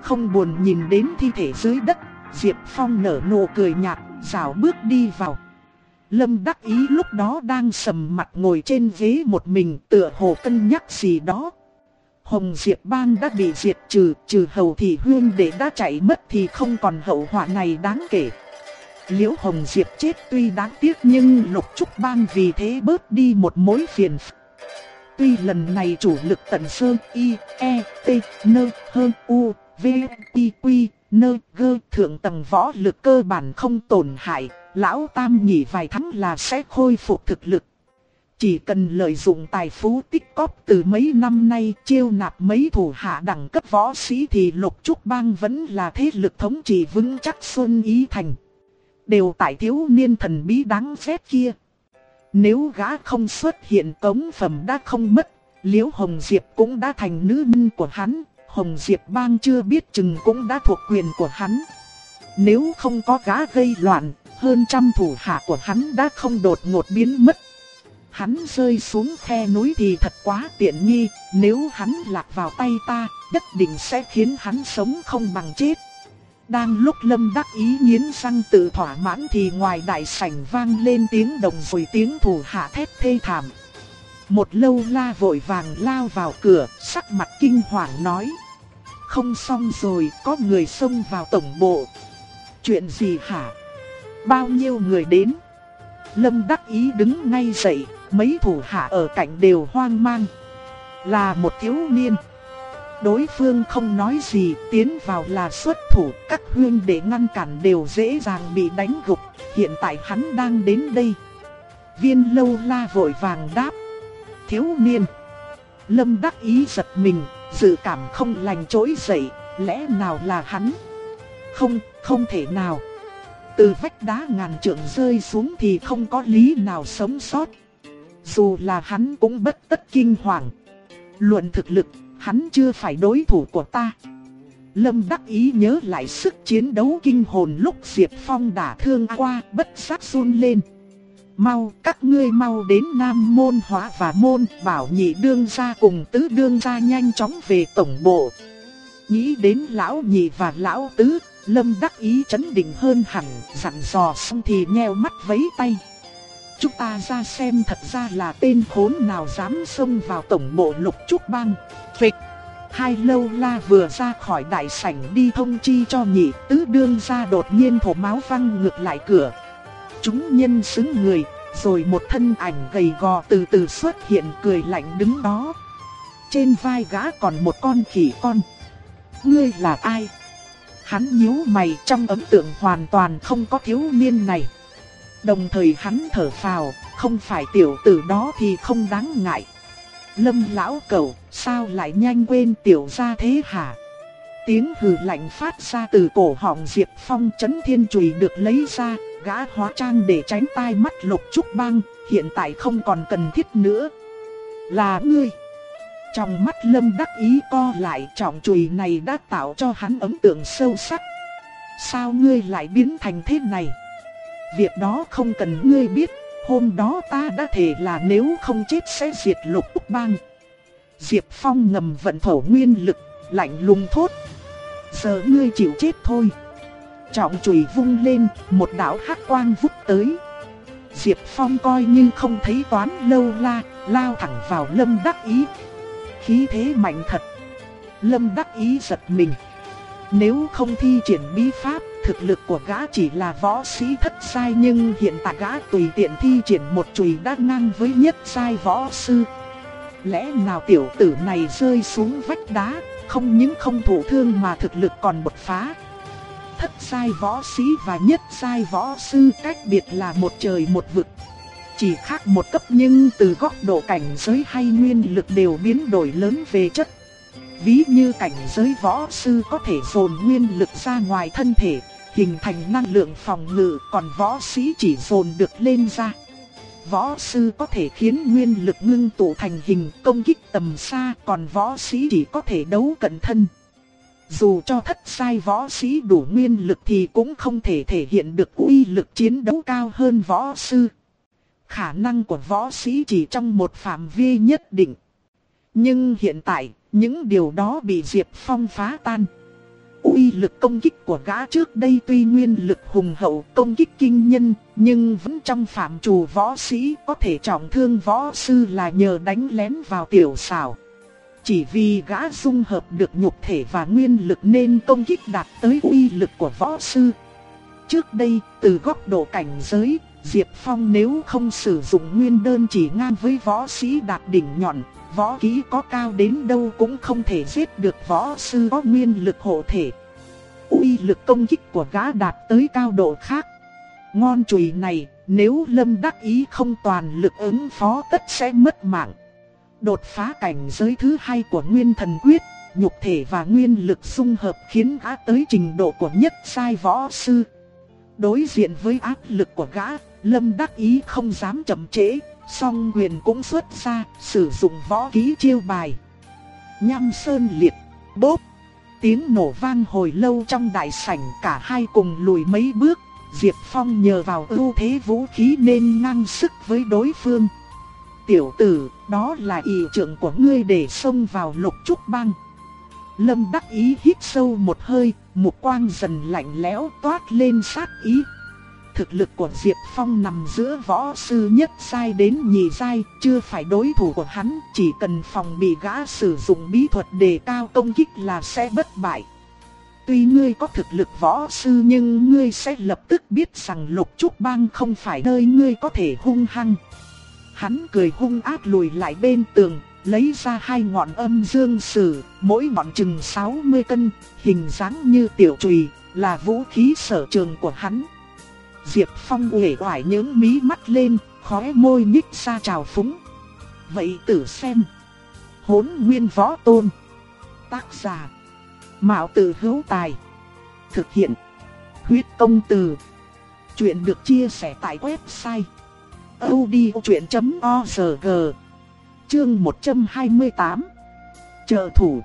Không buồn nhìn đến thi thể dưới đất, Diệp Phong nở nụ cười nhạt, rào bước đi vào. Lâm đắc ý lúc đó đang sầm mặt ngồi trên ghế một mình tựa hồ cân nhắc gì đó. Hồng Diệp Bang đã bị diệt trừ, trừ hầu thì huyên để đã chạy mất thì không còn hậu họa này đáng kể. Liễu Hồng Diệp chết tuy đáng tiếc nhưng Lục Trúc Bang vì thế bớt đi một mối phiền Tuy lần này chủ lực tận sơn Y, E, T, N, H, U, V, I, Q, N, G thượng tầng võ lực cơ bản không tổn hại, lão tam nghỉ vài tháng là sẽ khôi phục thực lực. Chỉ cần lợi dụng tài phú tích cóp từ mấy năm nay chiêu nạp mấy thủ hạ đẳng cấp võ sĩ thì lục trúc bang vẫn là thế lực thống trị vững chắc xuân ý thành. Đều tại thiếu niên thần bí đáng phép kia. Nếu gã không xuất hiện cống phẩm đã không mất, liễu Hồng Diệp cũng đã thành nữ minh của hắn, Hồng Diệp bang chưa biết chừng cũng đã thuộc quyền của hắn. Nếu không có gã gây loạn, hơn trăm thủ hạ của hắn đã không đột ngột biến mất. Hắn rơi xuống khe núi thì thật quá tiện nghi, nếu hắn lạc vào tay ta, nhất định sẽ khiến hắn sống không bằng chết. Đang lúc Lâm đắc ý nghiến răng tự thỏa mãn thì ngoài đại sảnh vang lên tiếng đồng rồi tiếng thủ hạ thét thê thảm. Một lâu la vội vàng lao vào cửa, sắc mặt kinh hoàng nói. Không xong rồi, có người xông vào tổng bộ. Chuyện gì hả? Bao nhiêu người đến? Lâm đắc ý đứng ngay dậy, mấy thủ hạ ở cạnh đều hoang mang. Là một thiếu niên. Đối phương không nói gì, tiến vào là xuất thủ, các huyên để ngăn cản đều dễ dàng bị đánh gục, hiện tại hắn đang đến đây. Viên lâu la vội vàng đáp. Thiếu niên. Lâm đắc ý giật mình, dự cảm không lành trỗi dậy, lẽ nào là hắn? Không, không thể nào. Từ vách đá ngàn trượng rơi xuống thì không có lý nào sống sót. Dù là hắn cũng bất tất kinh hoàng. Luận thực lực, hắn chưa phải đối thủ của ta. Lâm đắc ý nhớ lại sức chiến đấu kinh hồn lúc Diệp Phong đả thương qua bất giác run lên. Mau, các ngươi mau đến Nam Môn Hóa và Môn bảo nhị đương gia cùng tứ đương gia nhanh chóng về tổng bộ. Nghĩ đến lão nhị và lão tứ, Lâm đắc ý chấn định hơn hẳn, dặn dò xong thì nheo mắt vấy tay. Chúng ta ra xem thật ra là tên khốn nào dám xông vào tổng bộ lục trúc bang. Phịch! Hai lâu la vừa ra khỏi đại sảnh đi thông chi cho nhị tứ đương ra đột nhiên thổ máu văng ngược lại cửa. Chúng nhân xứng người, rồi một thân ảnh gầy gò từ từ xuất hiện cười lạnh đứng đó. Trên vai gã còn một con khỉ con. Ngươi là ai? Hắn nhíu mày trong ấn tượng hoàn toàn không có thiếu niên này. Đồng thời hắn thở phào, không phải tiểu tử đó thì không đáng ngại. Lâm lão cẩu, sao lại nhanh quên tiểu gia thế hả? Tiếng hừ lạnh phát ra từ cổ họng Diệp Phong chấn thiên chùy được lấy ra, gã hóa trang để tránh tai mắt lục trúc băng, hiện tại không còn cần thiết nữa. Là ngươi! Trong mắt lâm đắc ý co lại trọng chùy này đã tạo cho hắn ấn tượng sâu sắc. Sao ngươi lại biến thành thế này? Việc đó không cần ngươi biết, hôm đó ta đã thề là nếu không chết sẽ diệt lục úc bang. Diệp Phong ngầm vận thổ nguyên lực, lạnh lùng thốt. Giờ ngươi chịu chết thôi. Trọng chùy vung lên, một đạo hắc quang vút tới. Diệp Phong coi như không thấy toán lâu la, lao thẳng vào lâm đắc ý. Khí thế mạnh thật. Lâm đắc ý giật mình. Nếu không thi triển bí pháp, thực lực của gã chỉ là võ sĩ thất sai nhưng hiện tại gã tùy tiện thi triển một chùy đã ngang với nhất sai võ sư. Lẽ nào tiểu tử này rơi xuống vách đá, không những không thụ thương mà thực lực còn bột phá. Thất sai võ sĩ và nhất sai võ sư cách biệt là một trời một vực. Chỉ khác một cấp nhưng từ góc độ cảnh giới hay nguyên lực đều biến đổi lớn về chất. Ví như cảnh giới võ sư có thể dồn nguyên lực ra ngoài thân thể, hình thành năng lượng phòng ngự, còn võ sĩ chỉ dồn được lên ra. Võ sư có thể khiến nguyên lực ngưng tụ thành hình công kích tầm xa, còn võ sĩ chỉ có thể đấu cận thân. Dù cho thất sai võ sĩ đủ nguyên lực thì cũng không thể thể hiện được uy lực chiến đấu cao hơn võ sư. Khả năng của võ sĩ chỉ trong một phạm vi nhất định. Nhưng hiện tại, những điều đó bị Diệp Phong phá tan. Uy lực công kích của gã trước đây tuy nguyên lực hùng hậu công kích kinh nhân, nhưng vẫn trong phạm trù võ sĩ có thể trọng thương võ sư là nhờ đánh lén vào tiểu xảo. Chỉ vì gã dung hợp được nhục thể và nguyên lực nên công kích đạt tới uy lực của võ sư. Trước đây, từ góc độ cảnh giới, Diệp Phong nếu không sử dụng nguyên đơn chỉ ngang với võ sĩ đạt đỉnh nhọn, võ kỹ có cao đến đâu cũng không thể giết được võ sư có nguyên lực hộ thể. Uy lực công kích của gã đạt tới cao độ khác. Ngon chùy này, nếu Lâm đắc ý không toàn lực ứng phó tất sẽ mất mạng. Đột phá cảnh giới thứ hai của Nguyên Thần Quyết, nhục thể và nguyên lực xung hợp khiến gã tới trình độ của nhất sai võ sư. Đối diện với áp lực của gã, Lâm đắc ý không dám chậm trễ, song quyền cũng xuất ra, sử dụng võ ký chiêu bài. Nham sơn liệt, bốp. Tiếng nổ vang hồi lâu trong đại sảnh cả hai cùng lùi mấy bước. Diệp Phong nhờ vào ưu thế vũ khí nên ngang sức với đối phương. Tiểu tử, đó là ý trưởng của ngươi để xông vào lục trúc băng. Lâm đắc ý hít sâu một hơi, một quang dần lạnh lẽo toát lên sát ý thực lực của Diệp Phong nằm giữa võ sư nhất sai đến nhì sai, chưa phải đối thủ của hắn, chỉ cần phòng bị gã sử dụng bí thuật đề cao công kích là sẽ bất bại. Tuy ngươi có thực lực võ sư nhưng ngươi sẽ lập tức biết rằng lục trúc bang không phải nơi ngươi có thể hung hăng. Hắn cười hung ác lùi lại bên tường, lấy ra hai ngọn âm dương sử, mỗi ngọn chừng 60 cân, hình dáng như tiểu chùy, là vũ khí sở trường của hắn. Diệp Phong uể oải những mí mắt lên, khóe môi nhích ra trào phúng. Vậy tử xem. Hốn nguyên võ tôn. Tác giả. Mạo tử hữu tài. Thực hiện. Huyết công từ. Chuyện được chia sẻ tại website. odchuyện.org Chương 128 Trợ thủ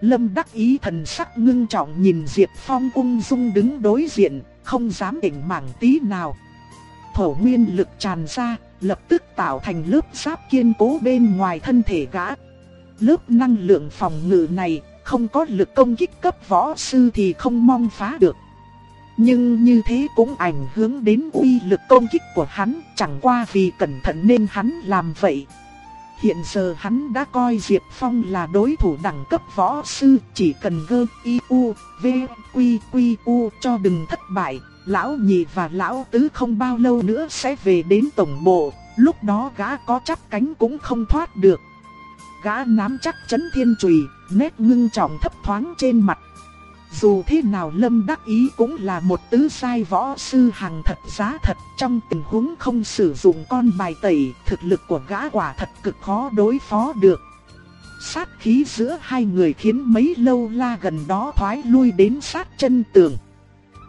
Lâm đắc ý thần sắc ngưng trọng nhìn Diệp Phong ung dung đứng đối diện, không dám định mảng tí nào. Thổ nguyên lực tràn ra, lập tức tạo thành lớp giáp kiên cố bên ngoài thân thể gã. Lớp năng lượng phòng ngự này, không có lực công kích cấp võ sư thì không mong phá được. Nhưng như thế cũng ảnh hưởng đến uy lực công kích của hắn, chẳng qua vì cẩn thận nên hắn làm vậy. Hiện giờ hắn đã coi Diệp Phong là đối thủ đẳng cấp võ sư, chỉ cần gơ y u, v, quy quy u cho đừng thất bại. Lão nhị và lão tứ không bao lâu nữa sẽ về đến tổng bộ, lúc đó gã có chắp cánh cũng không thoát được. Gã nắm chắc chấn thiên chùy, nét ngưng trọng thấp thoáng trên mặt dù thế nào Lâm Đắc Ý cũng là một tứ sai võ sư hàng thật giá thật trong tình huống không sử dụng con bài tẩy, thực lực của gã quả thật cực khó đối phó được. Sát khí giữa hai người khiến mấy lâu la gần đó thoái lui đến sát chân tường.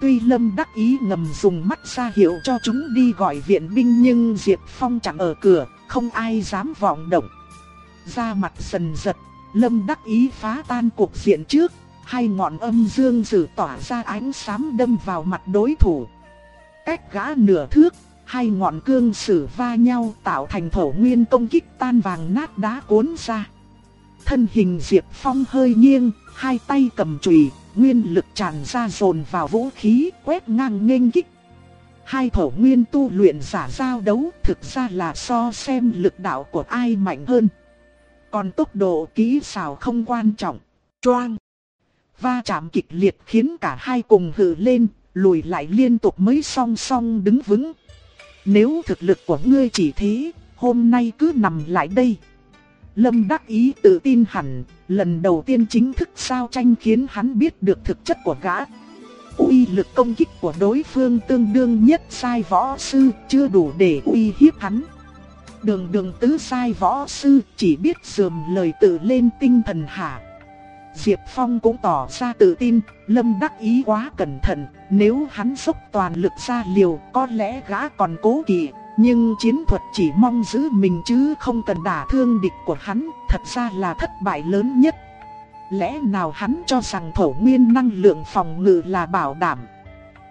Tuy Lâm Đắc Ý ngầm dùng mắt ra hiệu cho chúng đi gọi viện binh nhưng Diệp Phong chẳng ở cửa, không ai dám vọng động. Ra mặt sần giật, Lâm Đắc Ý phá tan cuộc diện trước, hai ngọn âm dương sử tỏa ra ánh xám đâm vào mặt đối thủ. Cách gã nửa thước, hai ngọn cương sử va nhau tạo thành thổ nguyên công kích tan vàng nát đá cuốn ra. Thân hình Diệp Phong hơi nghiêng, hai tay cầm chùy, nguyên lực tràn ra dồn vào vũ khí, quét ngang nghênh kích. Hai thổ nguyên tu luyện giả giao đấu thực ra là so xem lực đạo của ai mạnh hơn. Còn tốc độ kỹ xảo không quan trọng. Choang! Va chạm kịch liệt khiến cả hai cùng hự lên, lùi lại liên tục mới song song đứng vững. Nếu thực lực của ngươi chỉ thế, hôm nay cứ nằm lại đây. Lâm đắc ý tự tin hẳn, lần đầu tiên chính thức sao tranh khiến hắn biết được thực chất của gã. uy lực công kích của đối phương tương đương nhất sai võ sư, chưa đủ để uy hiếp hắn. Đường đường tứ sai võ sư chỉ biết dườm lời tự lên tinh thần hạ. Diệp Phong cũng tỏ ra tự tin, Lâm đắc ý quá cẩn thận, nếu hắn dốc toàn lực ra liều có lẽ gã còn cố kỵ. Nhưng chiến thuật chỉ mong giữ mình chứ không cần đả thương địch của hắn, thật ra là thất bại lớn nhất. Lẽ nào hắn cho rằng thổ nguyên năng lượng phòng ngự là bảo đảm?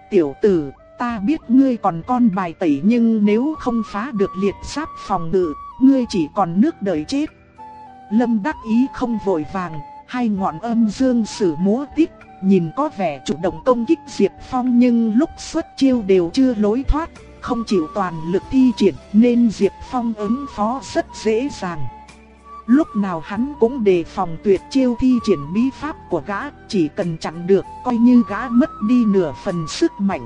Tiểu tử, ta biết ngươi còn con bài tẩy nhưng nếu không phá được liệt giáp phòng ngự, ngươi chỉ còn nước đời chết. Lâm đắc ý không vội vàng, hai ngọn âm dương sử múa tiếp, nhìn có vẻ chủ động công kích Diệp Phong nhưng lúc xuất chiêu đều chưa lối thoát, không chịu toàn lực thi triển nên Diệp Phong ứng phó rất dễ dàng. Lúc nào hắn cũng đề phòng tuyệt chiêu thi triển bí pháp của gã, chỉ cần chặn được coi như gã mất đi nửa phần sức mạnh.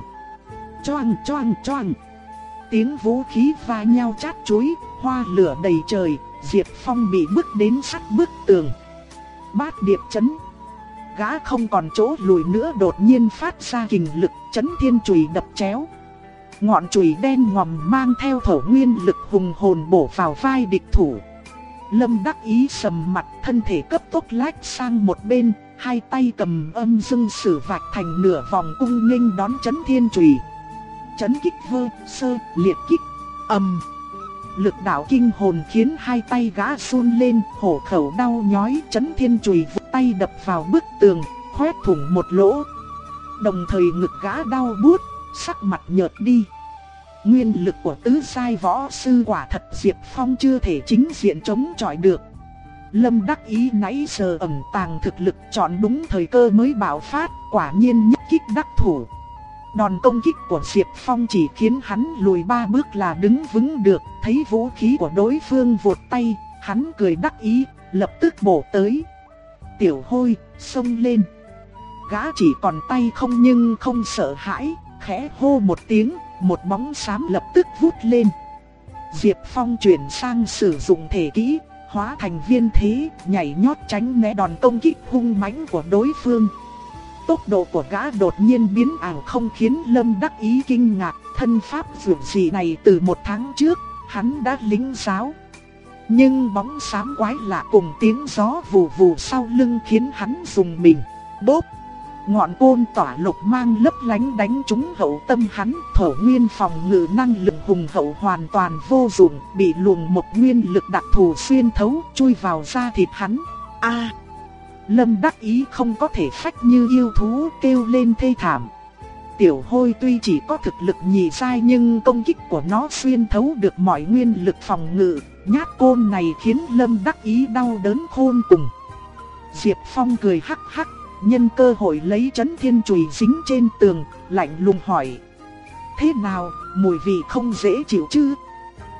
Choang choang choang. Tiếng vũ khí va nhau chát chuối, hoa lửa đầy trời, Diệp Phong bị bước đến sát bức tường. Bát điệp chấn. Gã không còn chỗ lùi nữa đột nhiên phát ra kình lực chấn thiên chùy đập chéo. Ngọn chùy đen ngòm mang theo thổ nguyên lực hùng hồn bổ vào vai địch thủ. Lâm đắc ý sầm mặt thân thể cấp tốc lách sang một bên, hai tay cầm âm dưng sử vạch thành nửa vòng cung nghênh đón chấn thiên chùy. Chấn kích vơ, sơ, liệt kích, âm. Lực đạo kinh hồn khiến hai tay gã run lên, hổ khẩu đau nhói, chấn thiên chùy vụt tay đập vào bức tường, khoét thủng một lỗ. Đồng thời ngực gã đau buốt, sắc mặt nhợt đi. Nguyên lực của tứ sai võ sư quả thật Diệp Phong chưa thể chính diện chống chọi được. Lâm đắc ý nãy giờ ẩn tàng thực lực chọn đúng thời cơ mới bạo phát, quả nhiên nhất kích đắc thủ. Đòn công kích của Diệp Phong chỉ khiến hắn lùi ba bước là đứng vững được, thấy vũ khí của đối phương vụt tay, hắn cười đắc ý, lập tức bổ tới. Tiểu hôi, xông lên. Gã chỉ còn tay không nhưng không sợ hãi, khẽ hô một tiếng, một bóng xám lập tức vút lên. Diệp Phong chuyển sang sử dụng thể kỹ, hóa thành viên thế, nhảy nhót tránh né đòn công kích hung mãnh của đối phương. Tốc độ của gã đột nhiên biến ảo không khiến Lâm đắc ý kinh ngạc, thân pháp dường gì này từ một tháng trước, hắn đã lính giáo. Nhưng bóng xám quái lạ cùng tiếng gió vù vù sau lưng khiến hắn dùng mình. Bốp! Ngọn côn tỏa lục mang lấp lánh đánh trúng hậu tâm hắn, thổ nguyên phòng ngự năng lực hùng hậu hoàn toàn vô dụng, bị luồng một nguyên lực đặc thù xuyên thấu, chui vào da thịt hắn. A! Lâm đắc ý không có thể phách như yêu thú kêu lên thê thảm. Tiểu hôi tuy chỉ có thực lực nhị sai nhưng công kích của nó xuyên thấu được mọi nguyên lực phòng ngự, nhát côn này khiến Lâm đắc ý đau đớn khôn cùng. Diệp Phong cười hắc hắc nhân cơ hội lấy chấn thiên chùy dính trên tường, lạnh lùng hỏi. Thế nào, mùi vị không dễ chịu chứ?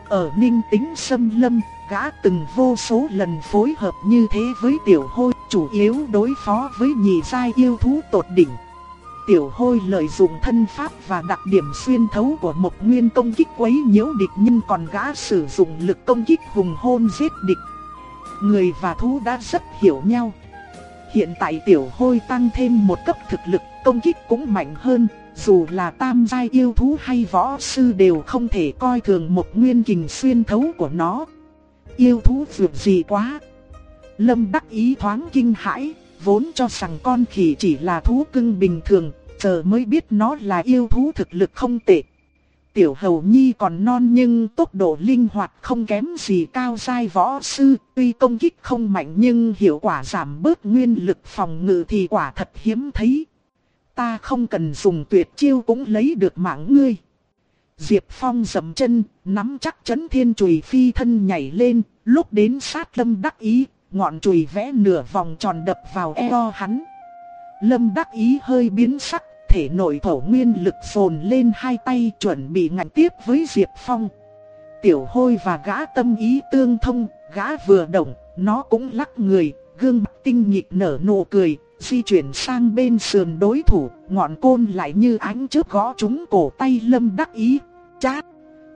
Ở ninh tính sâm lâm, gã từng vô số lần phối hợp như thế với tiểu hôi, chủ yếu đối phó với nhị giai yêu thú tột đỉnh. Tiểu hôi lợi dụng thân pháp và đặc điểm xuyên thấu của một nguyên công kích quấy nhiễu địch nhưng còn gã sử dụng lực công kích hùng hôn giết địch. Người và thú đã rất hiểu nhau. Hiện tại tiểu hôi tăng thêm một cấp thực lực, công kích cũng mạnh hơn, dù là tam giai yêu thú hay võ sư đều không thể coi thường một nguyên kình xuyên thấu của nó. Yêu thú vượt gì quá. Lâm đắc ý thoáng kinh hãi, vốn cho rằng con khỉ chỉ là thú cưng bình thường, giờ mới biết nó là yêu thú thực lực không tệ. Tiểu hầu nhi còn non nhưng tốc độ linh hoạt không kém gì cao sai võ sư, tuy công kích không mạnh nhưng hiệu quả giảm bớt nguyên lực phòng ngự thì quả thật hiếm thấy. Ta không cần dùng tuyệt chiêu cũng lấy được mạng ngươi. Diệp Phong dầm chân, nắm chắc chấn thiên chùy phi thân nhảy lên, lúc đến sát lâm đắc ý, ngọn chùy vẽ nửa vòng tròn đập vào eo hắn. Lâm đắc ý hơi biến sắc, thể nội thổ nguyên lực phồn lên hai tay chuẩn bị ngạnh tiếp với Diệp Phong. Tiểu hôi và gã tâm ý tương thông, gã vừa động, nó cũng lắc người, gương mặt tinh nhịp nở nụ cười, di chuyển sang bên sườn đối thủ, ngọn côn lại như ánh chớp gõ trúng cổ tay Lâm Đắc Ý. Chát!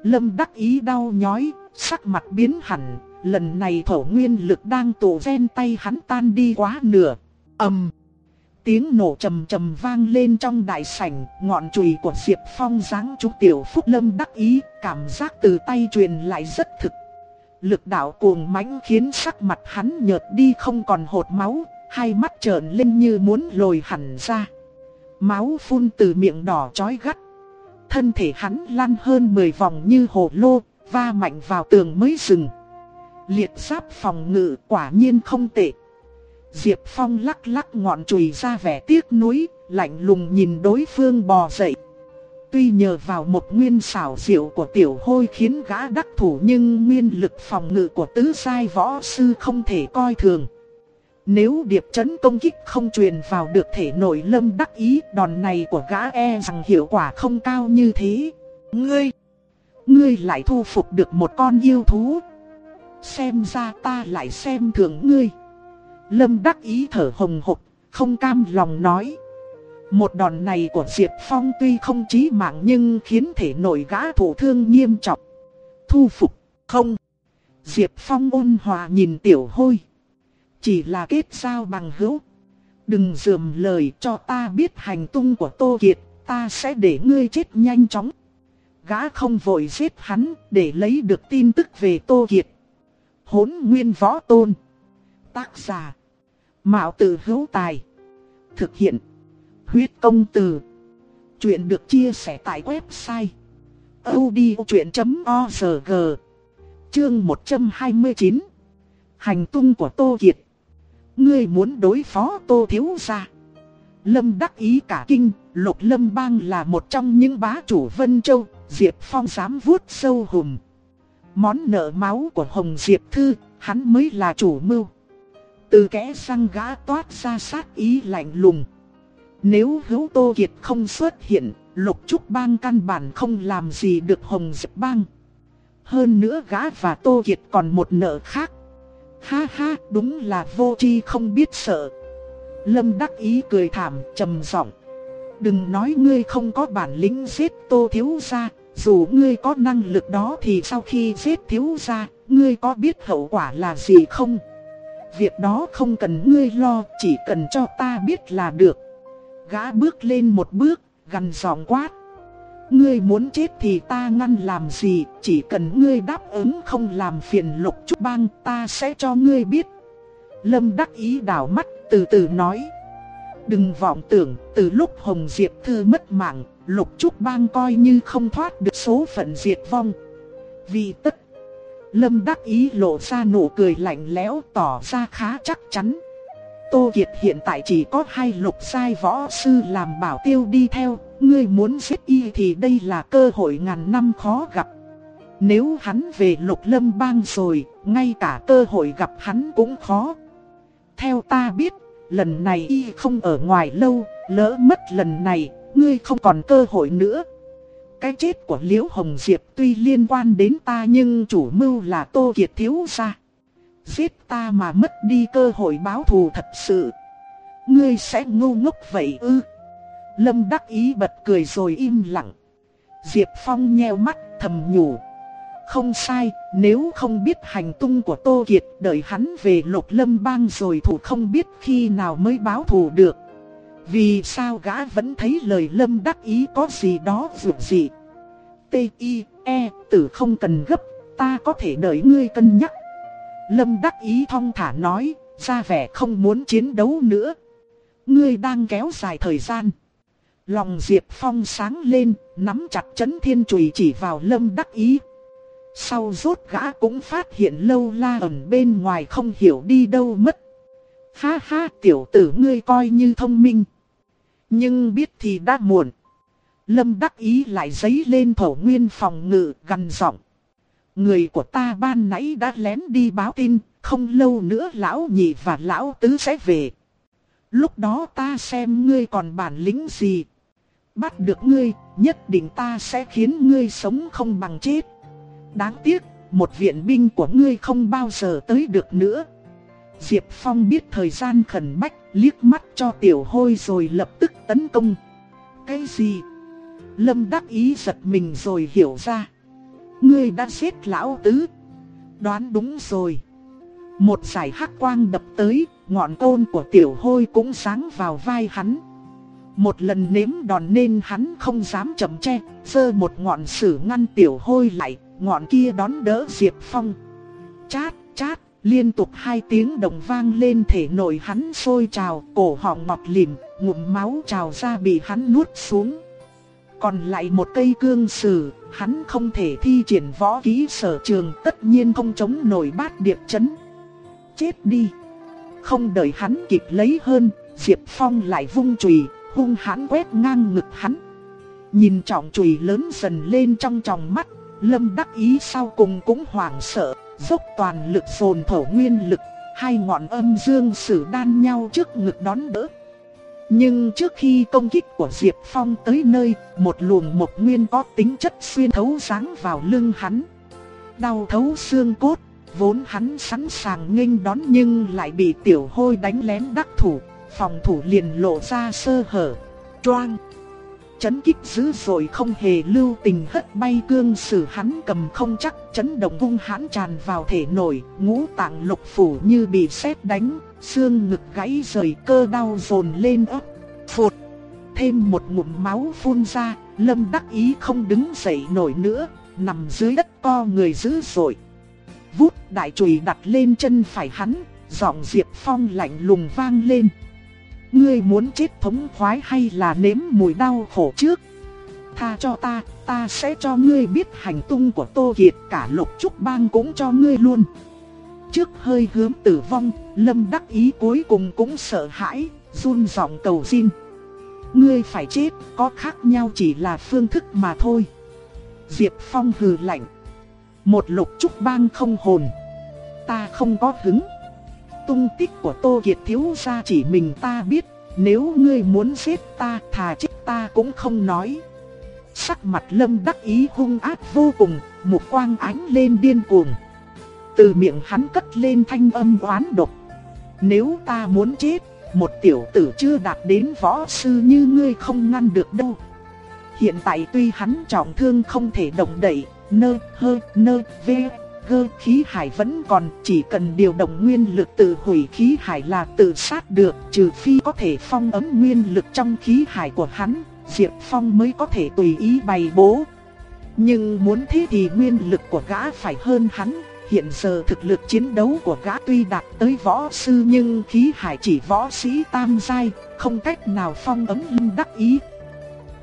Lâm Đắc Ý đau nhói, sắc mặt biến hẳn, lần này thổ nguyên lực đang tụ ven tay hắn tan đi quá nửa. ầm Tiếng nổ trầm trầm vang lên trong đại sảnh, ngọn chùy của Diệp Phong giáng chú tiểu phúc lâm đắc ý, cảm giác từ tay truyền lại rất thực. Lực đạo cuồng mãnh khiến sắc mặt hắn nhợt đi không còn hột máu, hai mắt trợn lên như muốn lồi hẳn ra. Máu phun từ miệng đỏ chói gắt. Thân thể hắn lăn hơn 10 vòng như hồ lô, va mạnh vào tường mới dừng. Liệt giáp phòng ngự quả nhiên không tệ. Diệp Phong lắc lắc ngọn chùy ra vẻ tiếc nuối, lạnh lùng nhìn đối phương bò dậy. Tuy nhờ vào một nguyên xảo diệu của tiểu hôi khiến gã đắc thủ nhưng nguyên lực phòng ngự của tứ sai võ sư không thể coi thường. Nếu điệp chấn công kích không truyền vào được thể nội lâm đắc ý đòn này của gã e rằng hiệu quả không cao như thế. Ngươi, ngươi lại thu phục được một con yêu thú. Xem ra ta lại xem thường ngươi. Lâm đắc ý thở hồng hộc, không cam lòng nói. Một đòn này của Diệp Phong tuy không chí mạng nhưng khiến thể nội gã thổ thương nghiêm trọng. Thu phục, không. Diệp Phong ôn hòa nhìn tiểu hôi. Chỉ là kết giao bằng hữu. Đừng dườm lời cho ta biết hành tung của Tô Kiệt, ta sẽ để ngươi chết nhanh chóng. Gã không vội giết hắn để lấy được tin tức về Tô Kiệt. Hốn nguyên võ tôn. Tác giả. Mạo tử hữu tài. Thực hiện. Huyết công từ. Chuyện được chia sẻ tại website. odchuyện.org Chương 129 Hành tung của Tô Kiệt Ngươi muốn đối phó Tô Thiếu Gia Lâm đắc ý cả kinh, Lục Lâm Bang là một trong những bá chủ Vân Châu, Diệp Phong dám vuốt sâu hùm. Món nợ máu của Hồng Diệp Thư, hắn mới là chủ mưu. Từ kẽ răng gã toát ra sát ý lạnh lùng. Nếu hữu Tô Kiệt không xuất hiện, Lục Trúc Bang căn bản không làm gì được Hồng Diệp Bang. Hơn nữa gã và Tô Kiệt còn một nợ khác. Ha ha, đúng là vô tri không biết sợ. Lâm đắc ý cười thảm, trầm giọng. Đừng nói ngươi không có bản lĩnh giết Tô Thiếu Gia, dù ngươi có năng lực đó thì sau khi giết Thiếu Gia, ngươi có biết hậu quả là gì không? Việc đó không cần ngươi lo, chỉ cần cho ta biết là được. Gã bước lên một bước, gần giọng quát. Ngươi muốn chết thì ta ngăn làm gì, chỉ cần ngươi đáp ứng không làm phiền lục trúc bang ta sẽ cho ngươi biết. Lâm đắc ý đảo mắt, từ từ nói. Đừng vọng tưởng, từ lúc Hồng Diệp Thư mất mạng, lục trúc bang coi như không thoát được số phận diệt vong. Vì tất, Lâm đắc ý lộ ra nụ cười lạnh lẽo tỏ ra khá chắc chắn. Tô Kiệt hiện tại chỉ có hai lục sai võ sư làm bảo tiêu đi theo, ngươi muốn giết y thì đây là cơ hội ngàn năm khó gặp. Nếu hắn về lục lâm bang rồi, ngay cả cơ hội gặp hắn cũng khó. Theo ta biết, lần này y không ở ngoài lâu, lỡ mất lần này, ngươi không còn cơ hội nữa. Cái chết của Liễu Hồng Diệp tuy liên quan đến ta nhưng chủ mưu là Tô Kiệt thiếu gia giết ta mà mất đi cơ hội báo thù thật sự. Ngươi sẽ ngu ngốc vậy ư? Lâm đắc ý bật cười rồi im lặng. Diệp Phong nheo mắt thầm nhủ. Không sai, nếu không biết hành tung của Tô Kiệt đợi hắn về lục lâm bang rồi thủ không biết khi nào mới báo thù được. Vì sao gã vẫn thấy lời lâm đắc ý có gì đó dù gì. T-I-E, tử không cần gấp, ta có thể đợi ngươi cân nhắc. Lâm đắc ý thong thả nói, ra vẻ không muốn chiến đấu nữa. Ngươi đang kéo dài thời gian. Lòng Diệp Phong sáng lên, nắm chặt chấn thiên chùy chỉ vào lâm đắc ý. Sau rốt gã cũng phát hiện lâu la ẩn bên ngoài không hiểu đi đâu mất. Ha ha tiểu tử ngươi coi như thông minh. Nhưng biết thì đã muộn. Lâm đắc ý lại giấy lên thổ nguyên phòng ngự gần giọng. Người của ta ban nãy đã lén đi báo tin, không lâu nữa lão nhị và lão tứ sẽ về. Lúc đó ta xem ngươi còn bản lĩnh gì. Bắt được ngươi, nhất định ta sẽ khiến ngươi sống không bằng chết. Đáng tiếc, một viện binh của ngươi không bao giờ tới được nữa. Diệp Phong biết thời gian khẩn bách, liếc mắt cho tiểu hôi rồi lập tức tấn công. Cái gì? Lâm đắc ý giật mình rồi hiểu ra. Ngươi đã giết lão tứ. Đoán đúng rồi. Một giải hắc quang đập tới, ngọn côn của tiểu hôi cũng sáng vào vai hắn. Một lần nếm đòn nên hắn không dám chậm che, giơ một ngọn sử ngăn tiểu hôi lại, ngọn kia đón đỡ Diệp Phong. Chát, chát, liên tục hai tiếng đồng vang lên thể nội hắn sôi trào, cổ họng ngọt lìm, ngụm máu trào ra bị hắn nuốt xuống. Còn lại một cây cương sử, hắn không thể thi triển võ kỹ sở trường tất nhiên không chống nổi bát điệp chấn. Chết đi! Không đợi hắn kịp lấy hơn, Diệp Phong lại vung chùy hung hãn quét ngang ngực hắn. Nhìn trọng chùy lớn dần lên trong tròng mắt, Lâm đắc ý sau cùng cũng hoảng sợ, dốc toàn lực dồn thổ nguyên lực, hai ngọn âm dương sử đan nhau trước ngực đón đỡ. Nhưng trước khi công kích của Diệp Phong tới nơi, một luồng một nguyên có tính chất xuyên thấu sáng vào lưng hắn. Đau thấu xương cốt, vốn hắn sẵn sàng nghênh đón nhưng lại bị tiểu hôi đánh lén đắc thủ, phòng thủ liền lộ ra sơ hở. Choang! Chấn kích dữ dội không hề lưu tình hất bay cương sử hắn cầm không chắc chấn động hung hãn tràn vào thể nổi, ngũ tạng lục phủ như bị sét đánh, xương ngực gãy rời cơ đau dồn lên ấp. Phụt! Thêm một ngụm máu phun ra, lâm đắc ý không đứng dậy nổi nữa, nằm dưới đất co người dữ dội. Vút đại chùy đặt lên chân phải hắn, giọng Diệp Phong lạnh lùng vang lên. Ngươi muốn chết thống khoái hay là nếm mùi đau khổ trước? Tha cho ta, ta sẽ cho ngươi biết hành tung của Tô Kiệt cả lục trúc bang cũng cho ngươi luôn. Trước hơi hướng tử vong, Lâm đắc ý cuối cùng cũng sợ hãi, run giọng cầu xin. Ngươi phải chết, có khác nhau chỉ là phương thức mà thôi. Diệp Phong hừ lạnh. Một lục trúc bang không hồn. Ta không có hứng. Tung tích của Tô Kiệt thiếu gia chỉ mình ta biết, nếu ngươi muốn giết ta thà chết ta cũng không nói. Sắc mặt lâm đắc ý hung ác vô cùng, một quang ánh lên điên cuồng. Từ miệng hắn cất lên thanh âm oán độc. Nếu ta muốn chết, một tiểu tử chưa đạt đến võ sư như ngươi không ngăn được đâu. Hiện tại tuy hắn trọng thương không thể động đậy, nơ, hơ, nơ, vê, gơ khí hải vẫn còn, chỉ cần điều động nguyên lực tự hủy khí hải là tự sát được, trừ phi có thể phong ấm nguyên lực trong khí hải của hắn, Diệp Phong mới có thể tùy ý bày bố. Nhưng muốn thế thì nguyên lực của gã phải hơn hắn, hiện giờ thực lực chiến đấu của gã tuy đạt tới võ sư nhưng khí hải chỉ võ sĩ tam giai, không cách nào phong ấm linh đắc ý.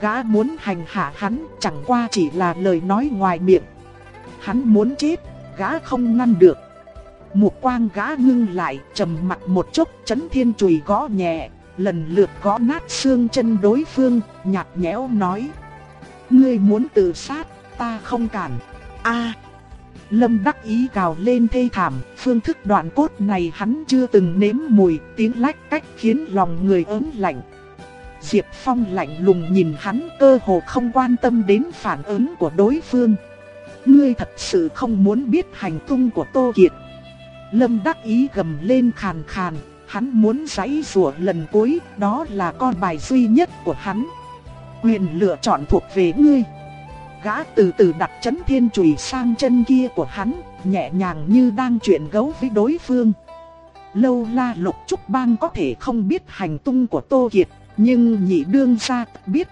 Gã muốn hành hạ hắn chẳng qua chỉ là lời nói ngoài miệng. Hắn muốn chết gã không ngăn được. Mục quang gã ngưng lại, trầm mặt một chút, chấn thiên chùy gõ nhẹ, lần lượt gõ nát xương chân đối phương, nhạt nhẽo nói. Ngươi muốn tự sát, ta không cản. a Lâm đắc ý gào lên thê thảm, phương thức đoạn cốt này hắn chưa từng nếm mùi, tiếng lách cách khiến lòng người ớn lạnh. Diệp Phong lạnh lùng nhìn hắn cơ hồ không quan tâm đến phản ứng của đối phương. Ngươi thật sự không muốn biết hành tung của Tô Kiệt. Lâm đắc ý gầm lên khàn khàn, hắn muốn giấy rủa lần cuối, đó là con bài duy nhất của hắn. Quyền lựa chọn thuộc về ngươi. Gã từ từ đặt chấn thiên chùy sang chân kia của hắn, nhẹ nhàng như đang chuyện gấu với đối phương. Lâu la lục trúc bang có thể không biết hành tung của Tô Kiệt, nhưng nhị đương gia biết.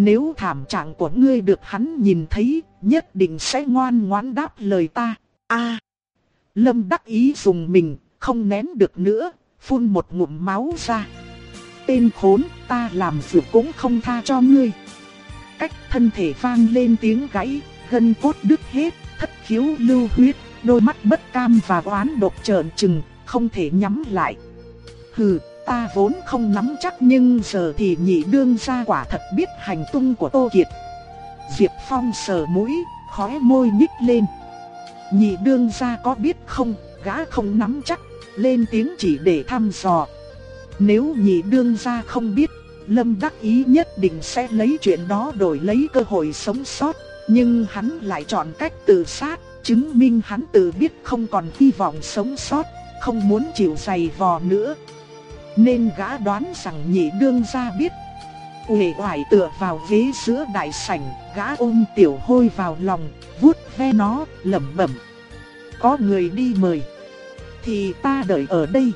Nếu thảm trạng của ngươi được hắn nhìn thấy, nhất định sẽ ngoan ngoãn đáp lời ta. A. Lâm đắc ý dùng mình, không nén được nữa, phun một ngụm máu ra. Tên khốn, ta làm việc cũng không tha cho ngươi. Cách thân thể vang lên tiếng gãy, gân cốt đứt hết, thất khiếu lưu huyết, đôi mắt bất cam và oán độc trợn trừng, không thể nhắm lại. Hừ, ta vốn không nắm chắc nhưng giờ thì nhị đương gia quả thật biết hành tung của Tô Kiệt. Diệp Phong sờ mũi, khóe môi nhích lên. Nhị đương gia có biết không, gã không nắm chắc, lên tiếng chỉ để thăm dò. Nếu nhị đương gia không biết, Lâm đắc ý nhất định sẽ lấy chuyện đó đổi lấy cơ hội sống sót. Nhưng hắn lại chọn cách tự sát, chứng minh hắn tự biết không còn hy vọng sống sót, không muốn chịu dày vò nữa. Nên gã đoán rằng nhị đương gia biết. Nghệ hoài tựa vào ghế giữa đại sảnh, gã ôm tiểu hôi vào lòng, vuốt ve nó, lẩm bẩm. Có người đi mời. Thì ta đợi ở đây.